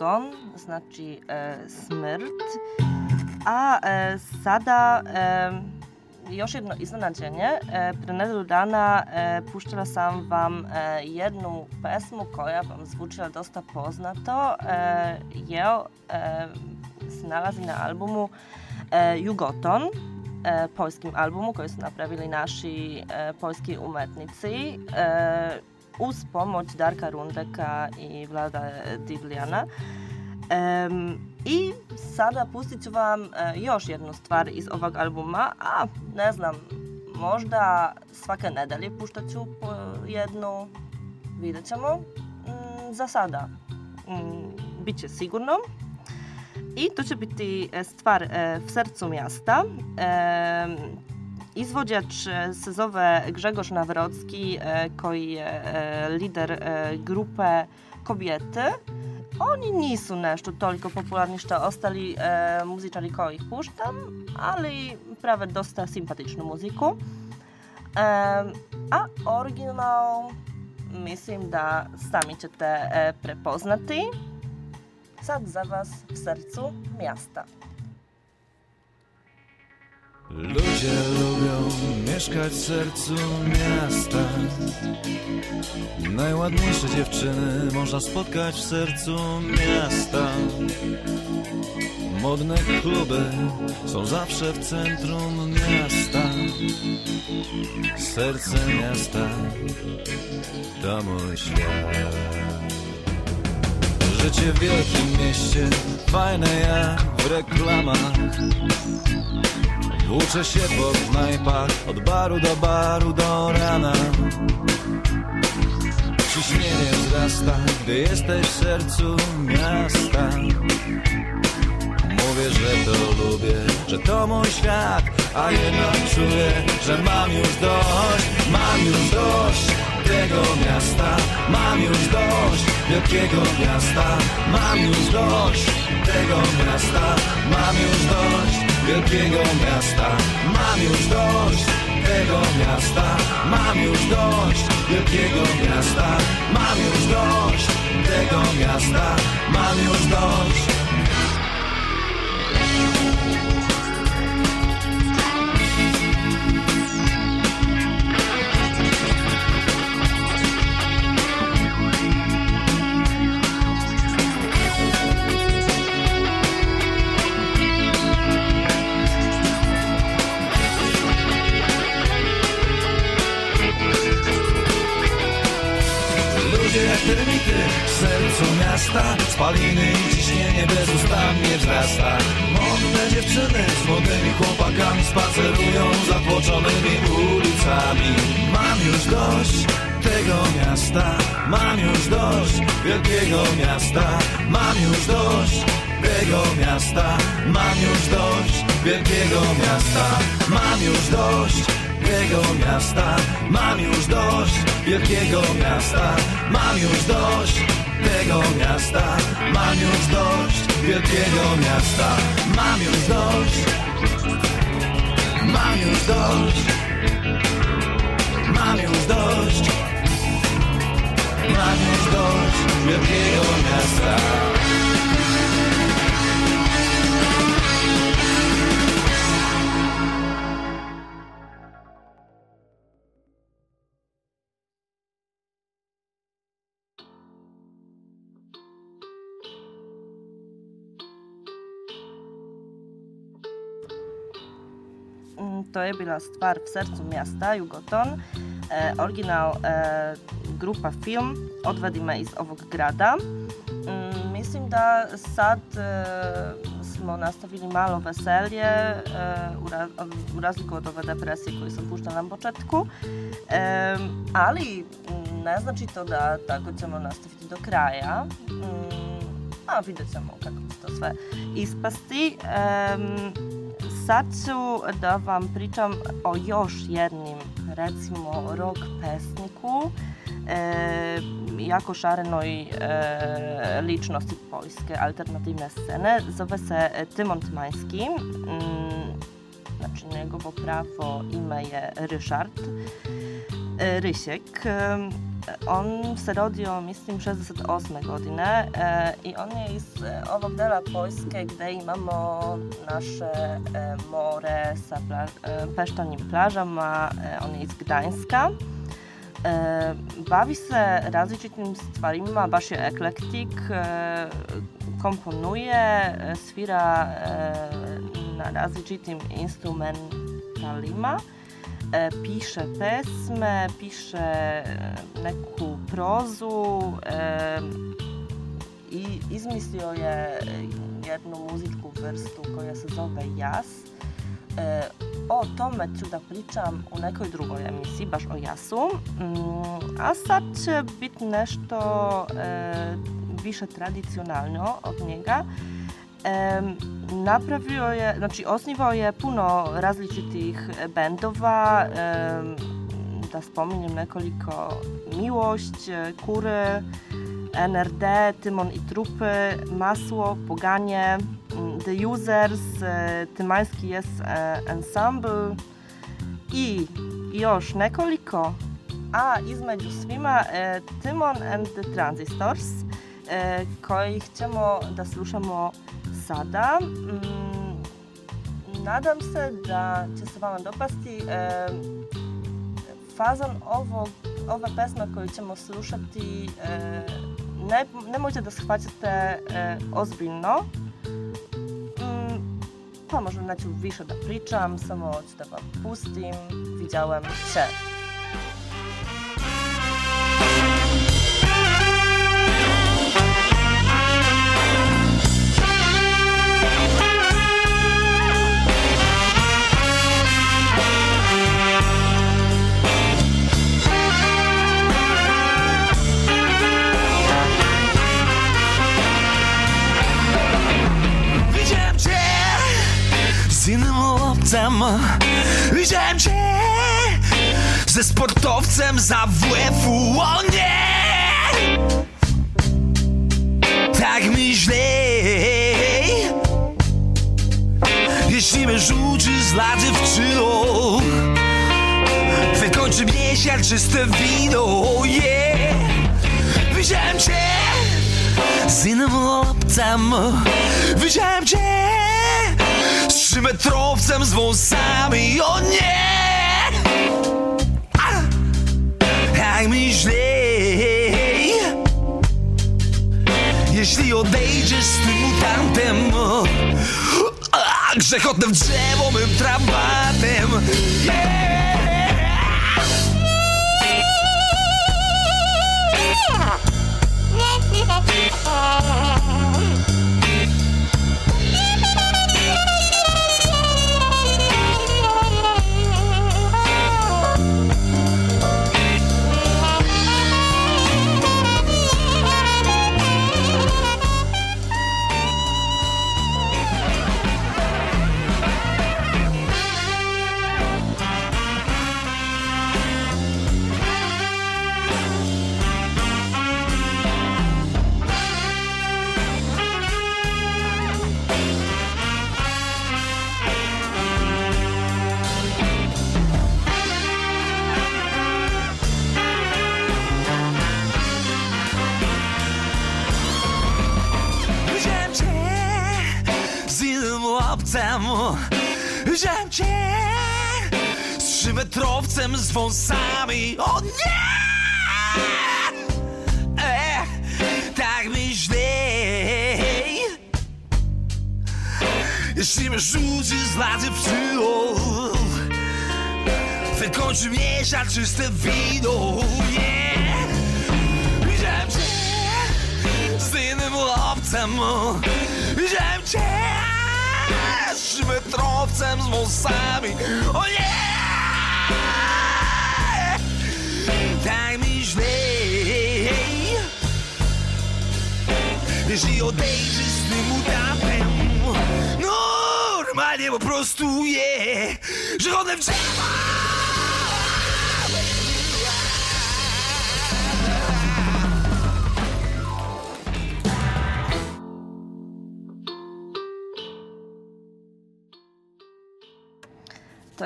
Zgon, znači e, smrt. A e, sada e, još jedno iznenađenje. E, pre nedelju dana e, puštala sam vam e, jednu pesmu koja vam zvučila dosta poznato. E, je, e, se nalazi na albumu e, Jugoton, e, poljskim albumu koji su napravili naši e, poljski umetnici. E, uz pomoć Darka Rundeka i Vlada Divljana. Em, I sada pustit ću vam još jednu stvar iz ovog albuma, a ne znam, možda svake nedelje puštat ću po jednu, vidjet ćemo. Mm, za sada mm, bit će sigurno. I to će biti stvar w sercu miasta. Izvođač se zove Grzegorz Nawrocki, koji je lider grupe Kobiety. Oni nisu nešto toliko popularni što ostali e, muzičari koji ih puštam, ali prave dosta simpatičnu muziku. E, a original mislim da sami ćete e, prepoznati. Sad za vas w sercu miasta. Ludzie lubią mieszkać w sercu miasta. Najładniejsze dziewczyny można spotkać w sercu miasta. Modne kluby są zawsze w centrum miasta. Serce miasta to mój świat. Życie w wielkim mieście, fajne jak w reklamach. Włóczę się po knajpach Od baru do baru do rana. Ciśnienie wzrasta Gdy jesteś w sercu miasta. Mówię, że to lubię Że to mój świat A jednak czuję, że mam już dość Mam już dość tego miasta. Mam już dość wielkiego miasta Mam już dość tego miasta. Mam już dość wielkiego miasta. Mam już dość tego miasta. Mam już dość wielkiego miasta. Mam już dość tego miasta. Mam już dość termity w sercu miasta Spaliny i ciśnienie bezustannie wzrasta. Modne dziewczyny z młodymi chłopakami Spacerują zatłoczonymi ulicami. Mam już dość tego miasta Mam już dość wielkiego miasta Mam już dość tego miasta Mam już dość wielkiego miasta Mam już dość tego miasta. Mam już dość wielkiego miasta. Mam już dość tego miasta. Mam już dość wielkiego miasta. Mam już dość. Mam już dość. Mam już dość. Mam już dość wielkiego miasta to je bila stvar v sercu miasta, Jugoton. E, original e, grupa film Odvedi me iz ovog grada. Mm, mislim da sad e, smo nastavili malo veselje e, u, raz, u razliku od ove depresije koju sam puštala na početku. E, ali ne znači to da tako ćemo nastaviti do kraja. Mm, a vidjet ćemo kako će to sve ispasti. E, sad ću da vam pričam o još jednim, recimo, rock pesniku, e, jako šarenoj e, ličnosti poljske alternativne scene. Zove se Tymon Tymański. Mm, znači, njegovo pravo ime je Ryszard e, Rysiek. On se rodio, mislim, 68. godine e, i on je iz e, ovog dela Poljske gde imamo naše e, more sa e, e, on je iz Gdańska. E, bavi se različitim stvarima, baš je eklektik, komponuje, svira na različitim instrumentalima, piše pesme, piše neku prozu i izmislio je jednu muzičku vrstu koja se zove jas. E, o tome ću da pričam u nekoj drugoj emisiji, baš o jasu. Mm, a sad će biti nešto e, više tradicionalno od njega. E, napravio je, znači osnivao je puno različitih bendova, da spominjem nekoliko Miłość, Kury, NRD, Tymon i Trupy, Masło, Poganie, The Users, Tymański jest Ensemble i još nekoliko. A između svima Timon and the Transistors, koji ćemo da slušamo sada. Mm, nadam se da će se vama dopasti. Fazon ovog, ove pesme koju ćemo slušati ne, nemojte da shvaćate ozbiljno. Mm, pa možda neću više da pričam, samo ću da vam pustim. Widziałem Cię. Sportowcem Widziałem cię ze sportowcem za WF-u O nie! Tak mi źlej Jeśli mnie rzuci z lat dziewczyną Wykończy mnie siarczyste wino yeah. Widziałem cię z innym obcem Widziałem cię trzymetrowcem z wąsami O nie! Jak mi źlej Jeśli odejdziesz z tym mutantem Grzechotnym drzewo mym trabatem yeah! czyste wino yeah. Widziałem cię z innym obcem Widziałem cię trzymetrowcem z wąsami O nie! Tak mi źlej Jeśli odejdziesz z tym mutantem Normalnie po prostu je Że chodzę w drzewa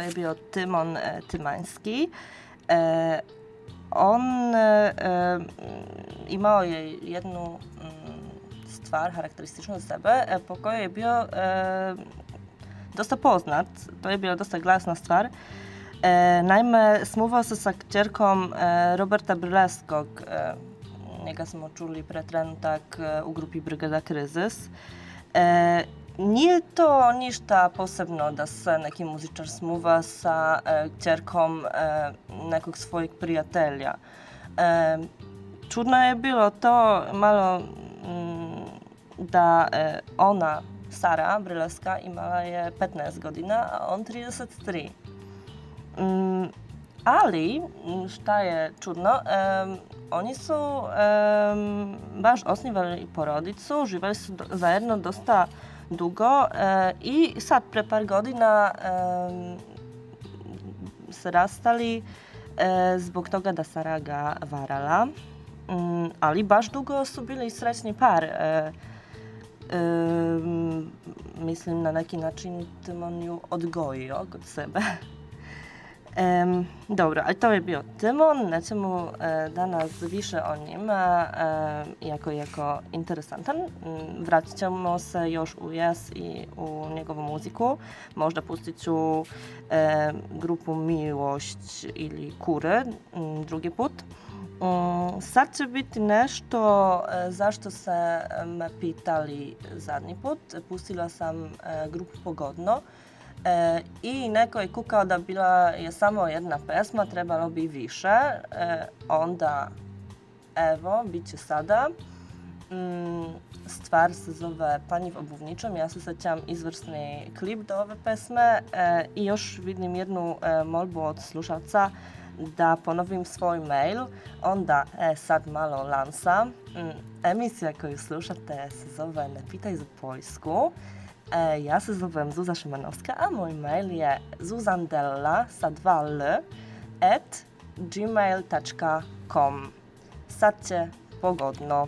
to je bio Tymon e, Tymański. E, on e, imao je jednu mm, stvar charakterystyczną za sebe, po kojoj bio dosta poznat. To je bila dosta glasna stvar. Naime, smuvao se sa kćerkom Roberta Bryleskog. E, njega smo čuli pre trenutak u grupi Brigada Kryzys. E, to ništa posebno da se neki muzičar smuva sa e, kćerkom e, nekog svojeg prijatelja. E, čudno je bilo to malo m, mm, da e, ona Sara Brylewska imala je 15 godina, a on 33. Mm, ali, šta je čudno, em, oni su em, baš osnivali porodicu, živali su zajedno dosta dugo e, i sad pre par godina se rastali e, zbog toga da Sara ga varala. Mm, ali baš dugo su bili srećni par. E, mislim na neki način Timon ju odgojio kod sebe. Em, dobro, ali to je bio Timon, nećemo e, danas više o njima, e, iako je jako interesantan. Mm, Vratit ćemo se još u Jes i u njegovu muziku. Možda pustit ću e, grupu Miłość ili Kure mm, drugi put. Mm, sad će biti nešto e, se me pitali zadnji put. Pustila sam e, grupu Pogodno. E, I neko je kukao da bila je samo jedna pesma, trebalo bi više. E, onda, evo, bit će sada. Mm, stvar se zove Pani w obuwniczym. Ja se sećam izvrsni klip do ove pesme e, i još vidim jednu e, molbu od slušalca da ponovim svoj mail. Onda, e, sad malo lansa. Mm, emisja koju slušate se zove Ne pitaj za Poljsku. E, ja se zovem Zuza Szymanowska, a mój mail je zuzandella sa 2 l at gmail.com pogodno.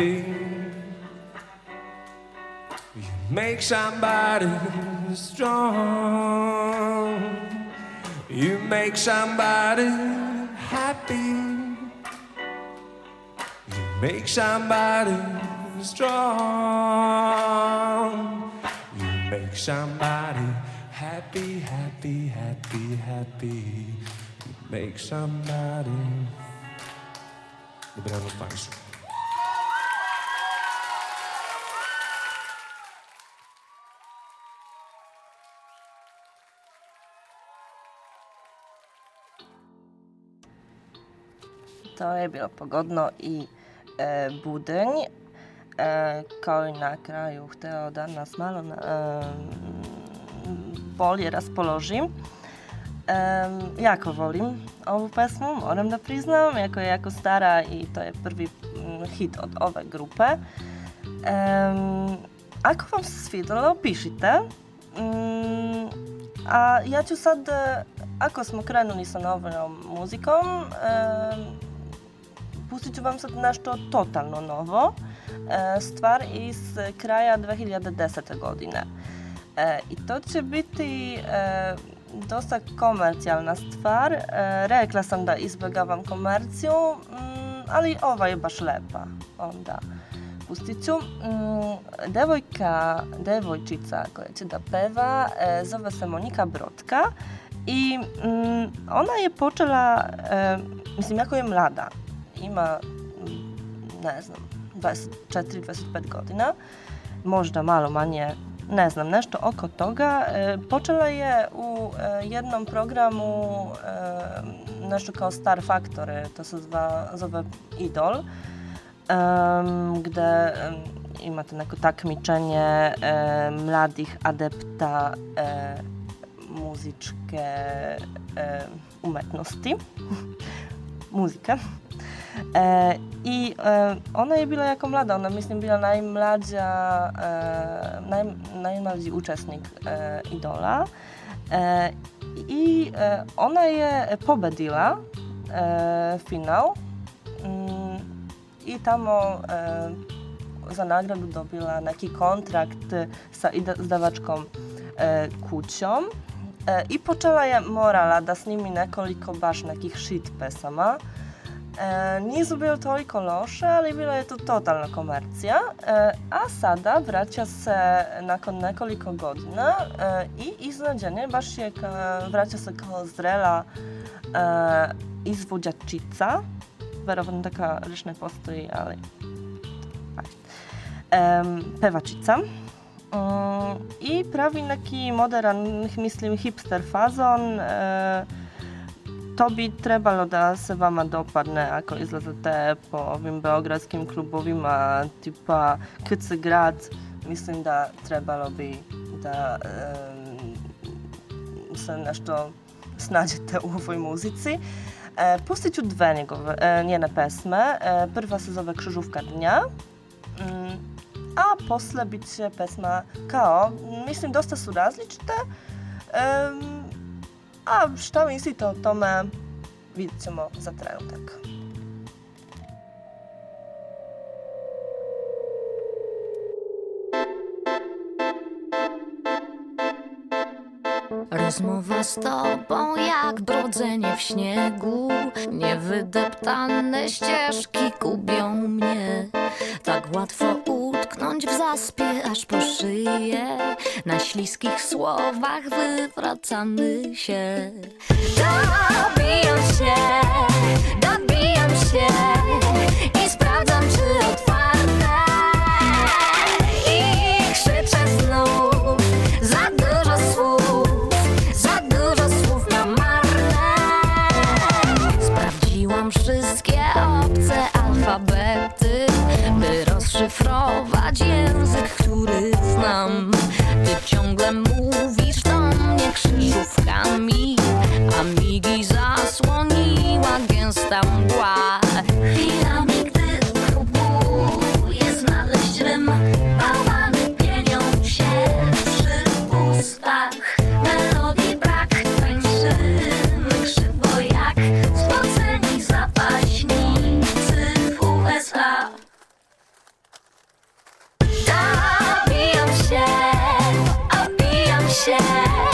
Happy. You make somebody strong. You make somebody happy. You make somebody strong. You make somebody happy, happy, happy, happy. You make somebody. To je bilo pogodno i e, budenj e, koji na kraju hteo da nas malo e, bolje raspoloži. E, jako volim ovu pesmu, moram da priznam, jako je jako stara i to je prvi hit od ove grupe. E, ako vam se svidelo, pišite. Mm, a ja ću sad, e, ako smo krenuli sa novom muzikom, e, pustit ću vam sad nešto totalno novo. E, stvar iz kraja 2010. godine. E, I to će biti e, dosta komercijalna stvar. E, rekla sam da izbjegavam komerciju, mm, ali ova je baš lepa. Onda pustit ću. Mm, devojka, devojčica koja će da peva, e, zove se Monika Brodka i mm, ona je počela, e, mislim, jako je mlada ima, ne znam, 24-25 godina, možda malo manje, ne znam, nešto oko toga. E, počela je u e, jednom programu e, nešto kao Star Factor, to se zva, zove Idol, gde imate neko takmičenje mladih adepta muzičke umetnosti, muzike. E, I e, ona je bila jako mlada, ona mislim bila najmlađa, e, naj, najmlađi učesnik e, Idola. I ona je pobedila finał mm, i tamo za nagradu dobila neki kontrakt sa izdavačkom kućom i počela je morala da snimi nekoliko baš nekih shit pesama. E, nisu bile toliko loše, ali bila je to totalna komercija. E, a sada vraća se nakon nekoliko godina e, i iznenađenje baš je vraća se kao zrela izvođačica. Verovatno taka rzecz ne postoji, ali e, pevačica. Mm, I pravi neki modern, mislim, hipster fazon. To bi trebalo da se vama dopadne ako izlazite po ovim beogradskim klubovima tipa KC Grad. Mislim da trebalo bi da e, se nešto snađete u ovoj muzici. E, pustit ću dve njegove, e, njene pesme. E, prva se zove Krzyżówka dnia, mm, a posle bit će pesma Kao. Mislim, dosta su različite. E, a šta mislite o tome, vidjet ćemo za trenutak. Rozmowa z tobą jak brodzenie w śniegu Niewydeptane ścieżki gubią mnie Tak łatwo utknąć w zaspie aż po szyję. Na śliskich słowach wywracamy się. Dobijam się, dobijam się rozszyfrować język, który znam. Ty ciągle mówisz do mnie krzyżówkami A migi zasłoniła gęsta mgła się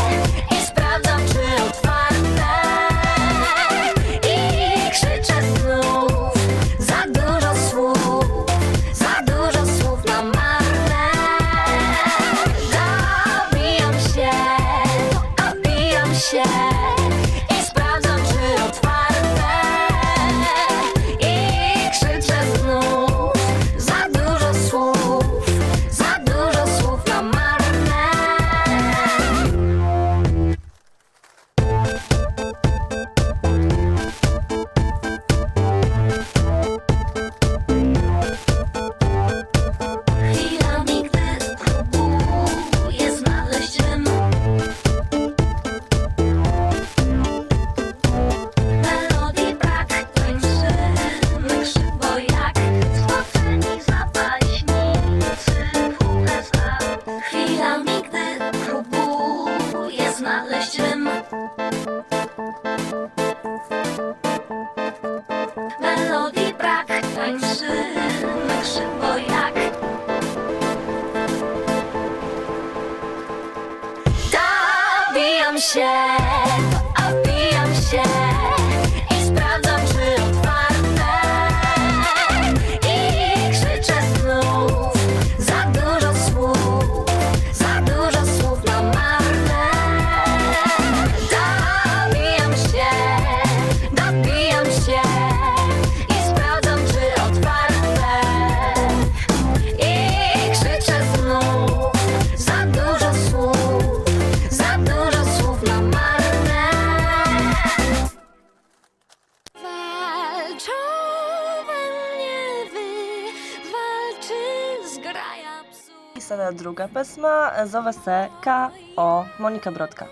zove se K.O. Monika Brodka.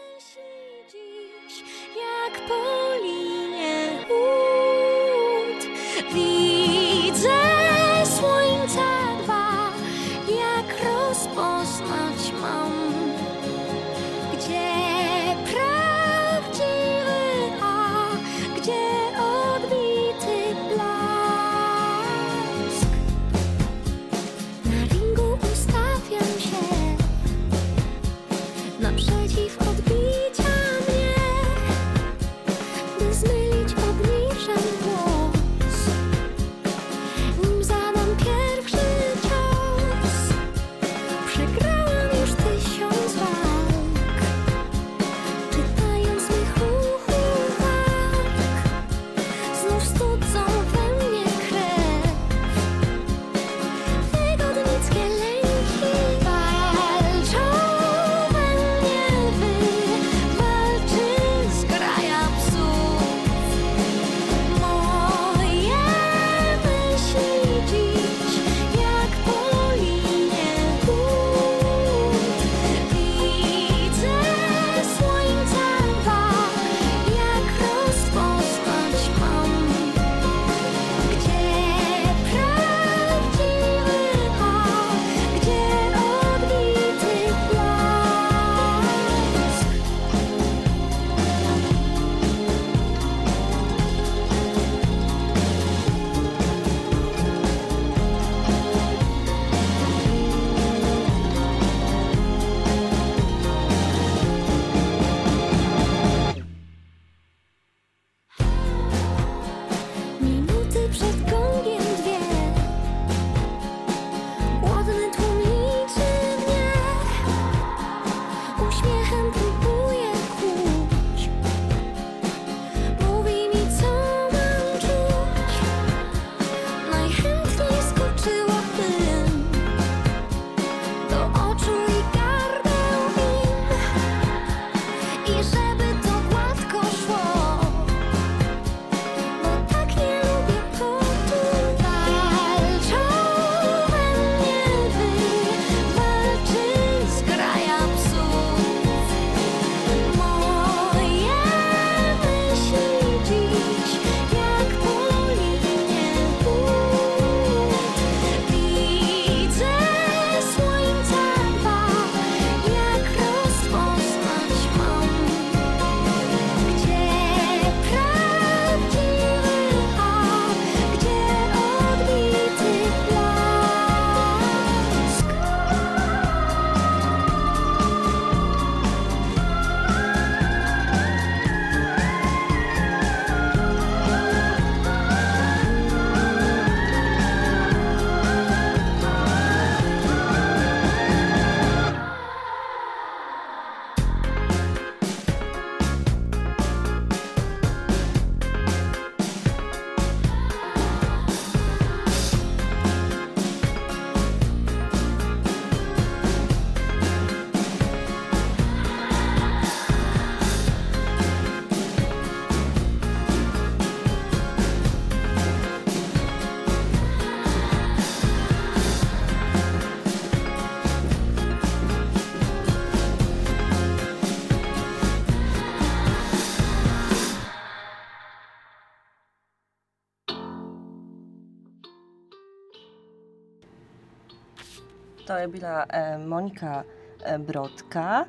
To je bila e, Monika e, Brodka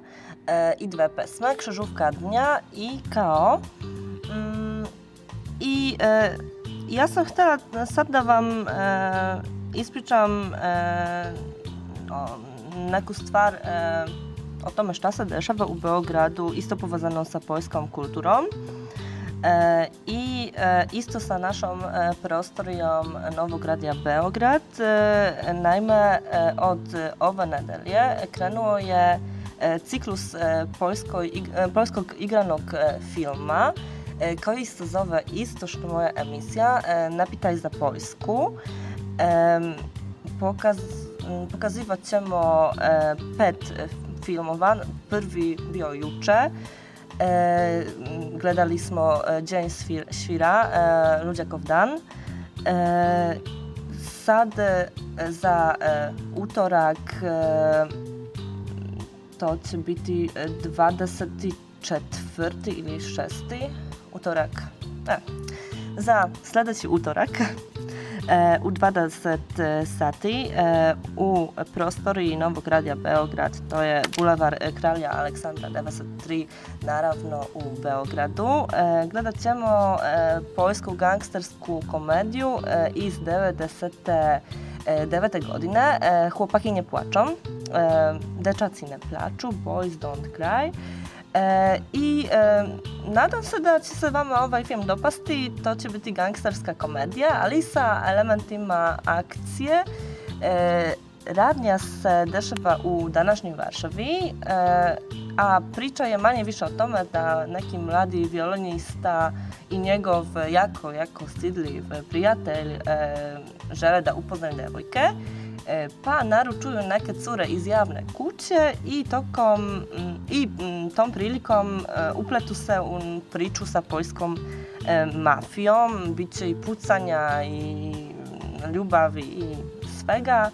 e, i dve pesme, Krzyżówka dnia i KO. Mm, I ja sam htjela sad da vam e, ispričam e, o, neku stvar o tome šta se dešava u Beogradu, isto povezano sa poljskom kulturom. E, i e, isto sa našom e, prostorijom Novog radija Beograd. Naime, od ove nedelje krenuo je ciklus poljskog igranog filma koji se zove isto što moja emisija Napitaj za Poljsku. Pokaz, pokazivat ćemo pet filmova. Prvi bio juče, gledali smo e, Dzień Świra, e, Ludziakov dan. E, sad e, za e, utorak to će biti 24. ili 6. utorak. E, za sljedeći utorak E, u 20 sati e, u prostoriji Novog radija Beograd, to je Bulevar Kralja Aleksandra 93, naravno u Beogradu. E, gledat ćemo poljsku gangstersku komediju iz 90. devete godine Chłopaki nie płaczą, Dečaci ne plaču, Boys don't cry. E, I e, nadam se da će se vama ovaj film dopasti. To će biti gangsterska komedija, ali sa elementima akcije. E, radnja se dešava u današnjoj Varšavi, e, a priča je manje više o tome da neki mladi violinista i njegov jako, jako stidljiv prijatelj e, žele da upoznaju devojke. E, pa naručuju neke cure iz javne kuće i tokom i tom prilikom e, upletu se u priču sa poljskom e, mafijom, bit će i pucanja i ljubavi i svega.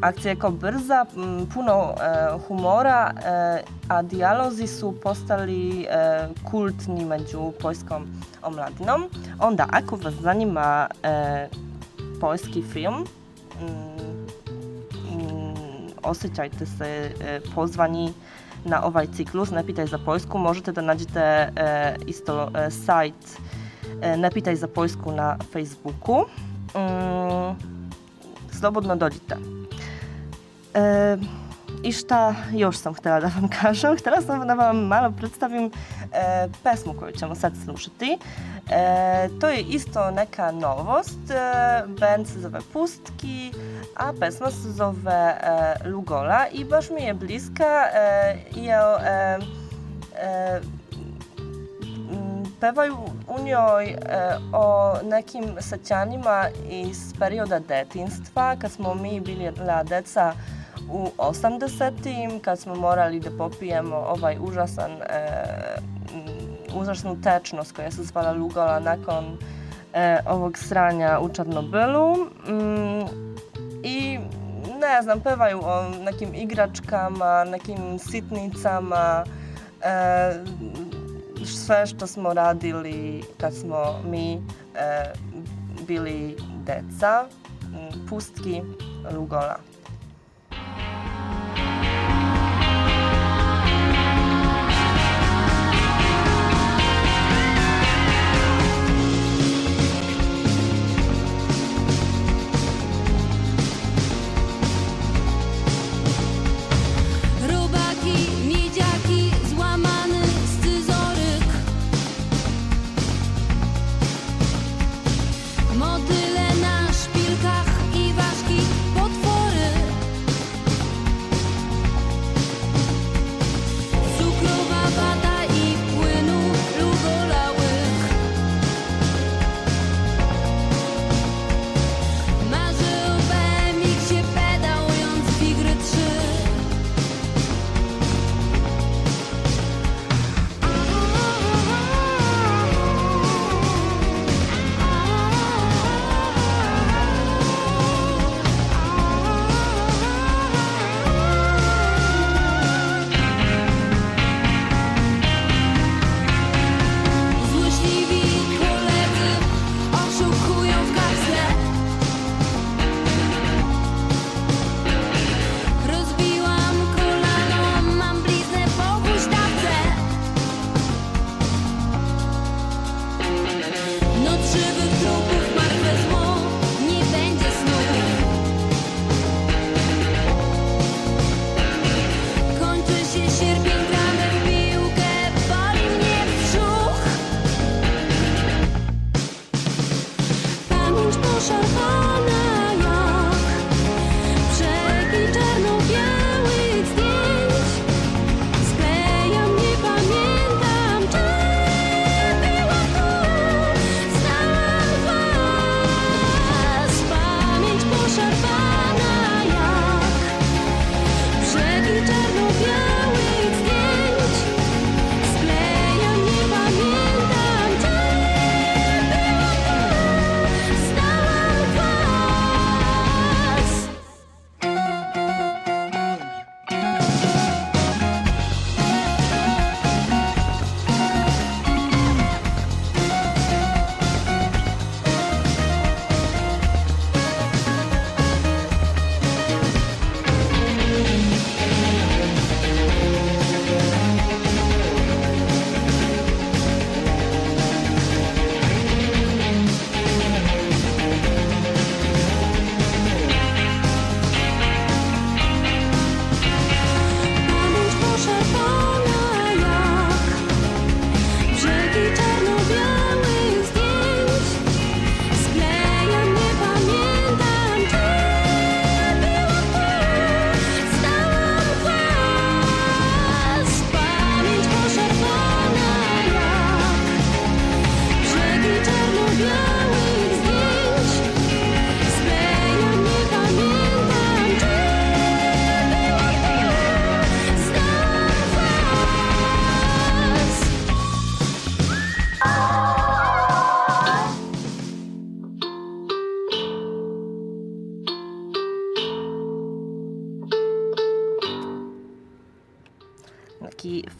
akcija je kao brza, puno humora, a dijalozi su postali kultni među poljskom omladinom. Onda, ako vas zanima poljski film, osjećajte se e, pozvani na ovaj ciklus Ne pitaj za Poljsku. Možete da nađete e, isto e, sajt Ne pitaj za Poljsku na Facebooku. Mm, slobodno dođite. I šta još sam htjela da vam kažem? Htjela sam da vam malo predstavim e, pesmu koju ćemo sad slušati. E, to je isto neka novost. E, band se zove Pustki, a pesma se zove e, Lugola i baš mi je bliska e, jer e, e, pevaju u njoj e, o nekim sećanjima iz perioda detinstva, kad smo mi bili deca u 80-im kad smo morali da popijemo ovaj užasan e, užasnu tečnost koja se zvala Lugola nakon e, ovog sranja u Čarnobylu mm, i ne znam, pevaju o nekim igračkama, nekim sitnicama, e, sve što smo radili kad smo mi e, bili deca, pustki Lugola.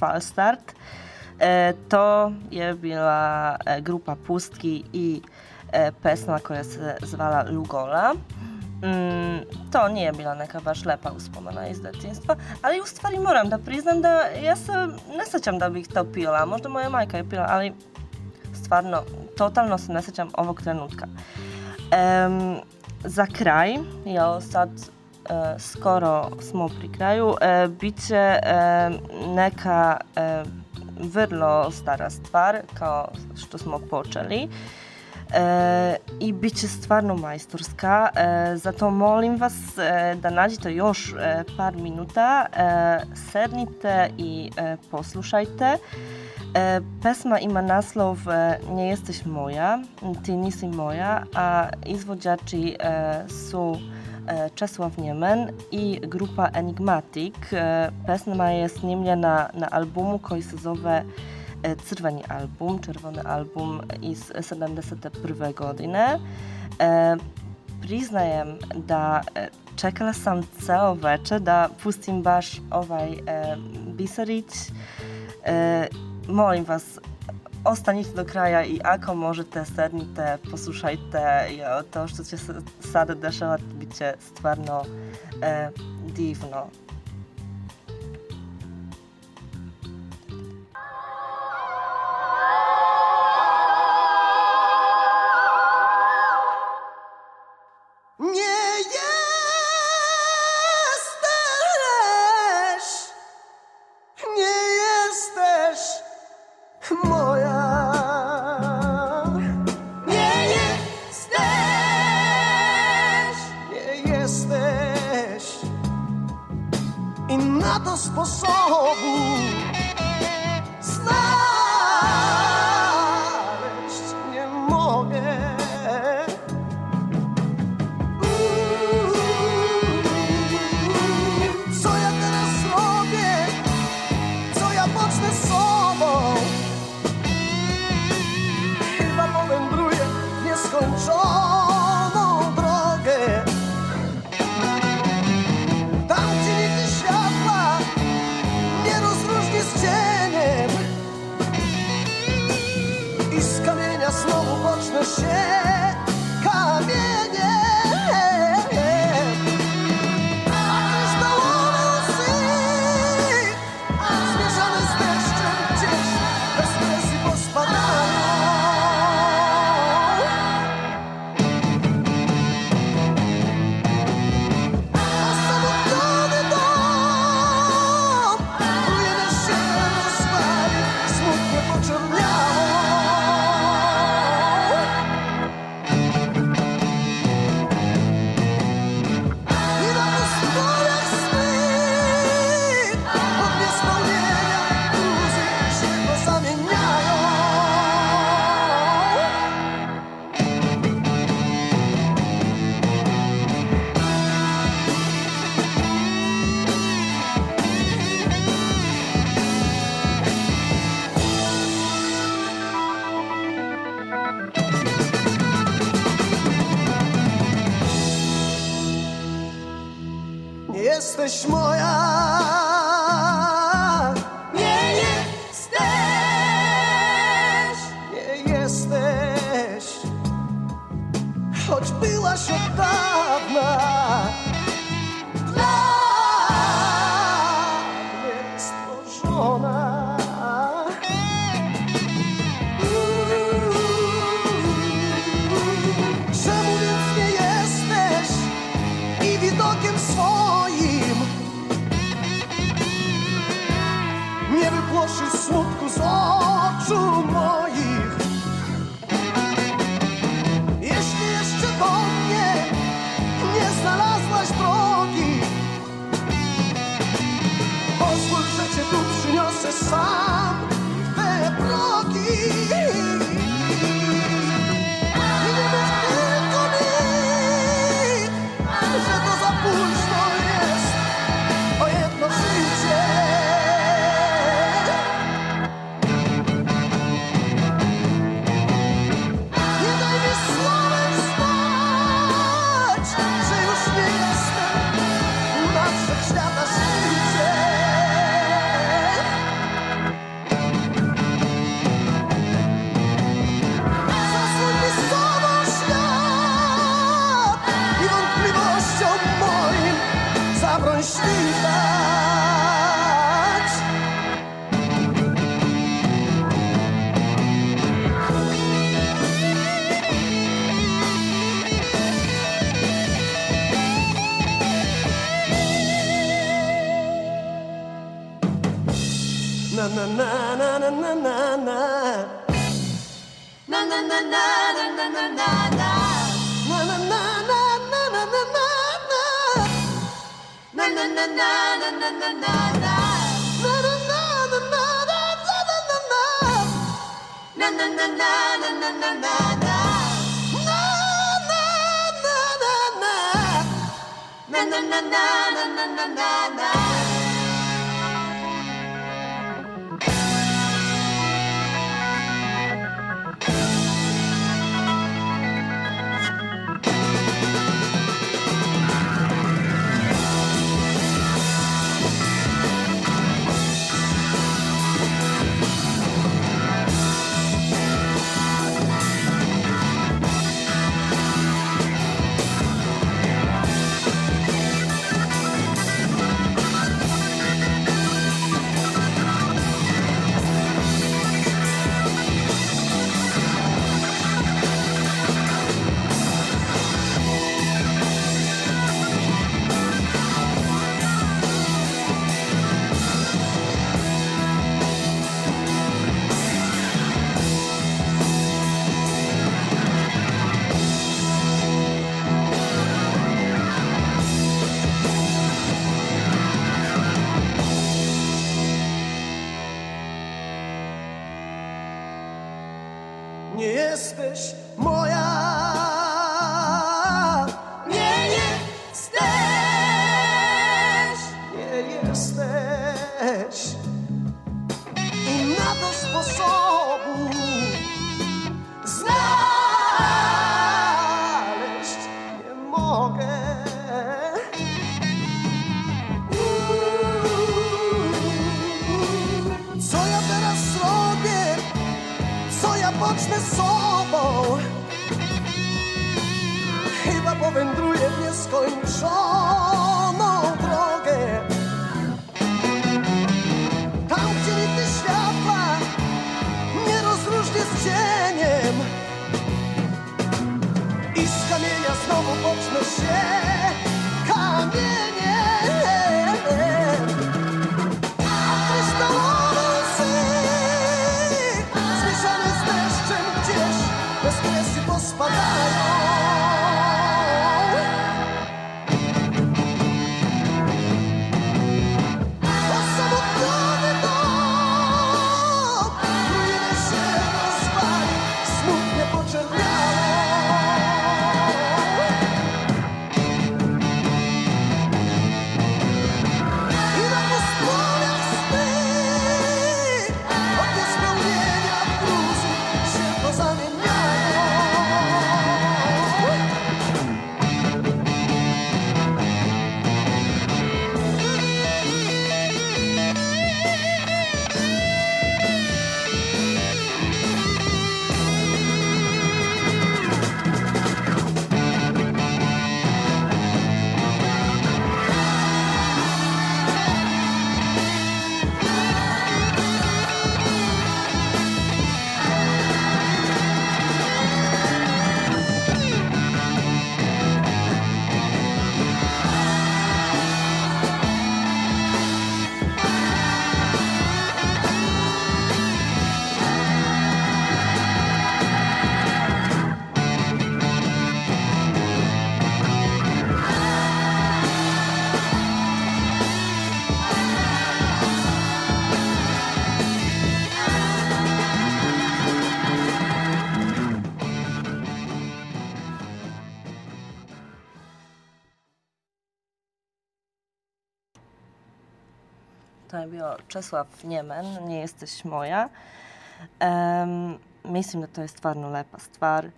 Falstart. E, to je bila e, grupa Pustki i e, pesma koja se zvala Lugola. Mm, to nije bila neka baš lepa uspomena iz detinstva, ali u stvari moram da priznam da ja se ne sećam da bih to pila, možda moja majka je pila, ali stvarno, totalno se ne sećam ovog trenutka. Um, za kraj, jel sad skoro smo pri kraju, uh, bit će uh, neka vrlo stara stvar kao što smo počeli e, i bit će stvarno majstorska. E, zato molim vas e, da nađete još e, par minuta, e, sednite i e, poslušajte. E, pesma ima naslov Nie jesteś moja, ty nisi moja, a izvođači su Czesław Niemen i grupa Enigmatic. Pesma je snimljena na albumu koji se zove Crveni album, Czerwony album iz 71. godine. E, priznajem da čekala sam ceo veče da pustim baš ovaj e, Biserić. E, molim vas, ostanite do kraja i ako možete, sednite, poslušajte to što će se sada dešavati, bit će stvarno e, divno. Jeśli Czesław Niemen, nie jesteś moja. Um, mislim, da to je stvarno lepa stvar.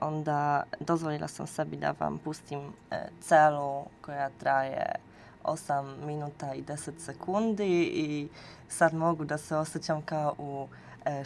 Onda dozvolila sam sebi da vam pustim e, celu koja traje 8 minuta i 10 sekundi i sad mogu da se osjećam kao u e,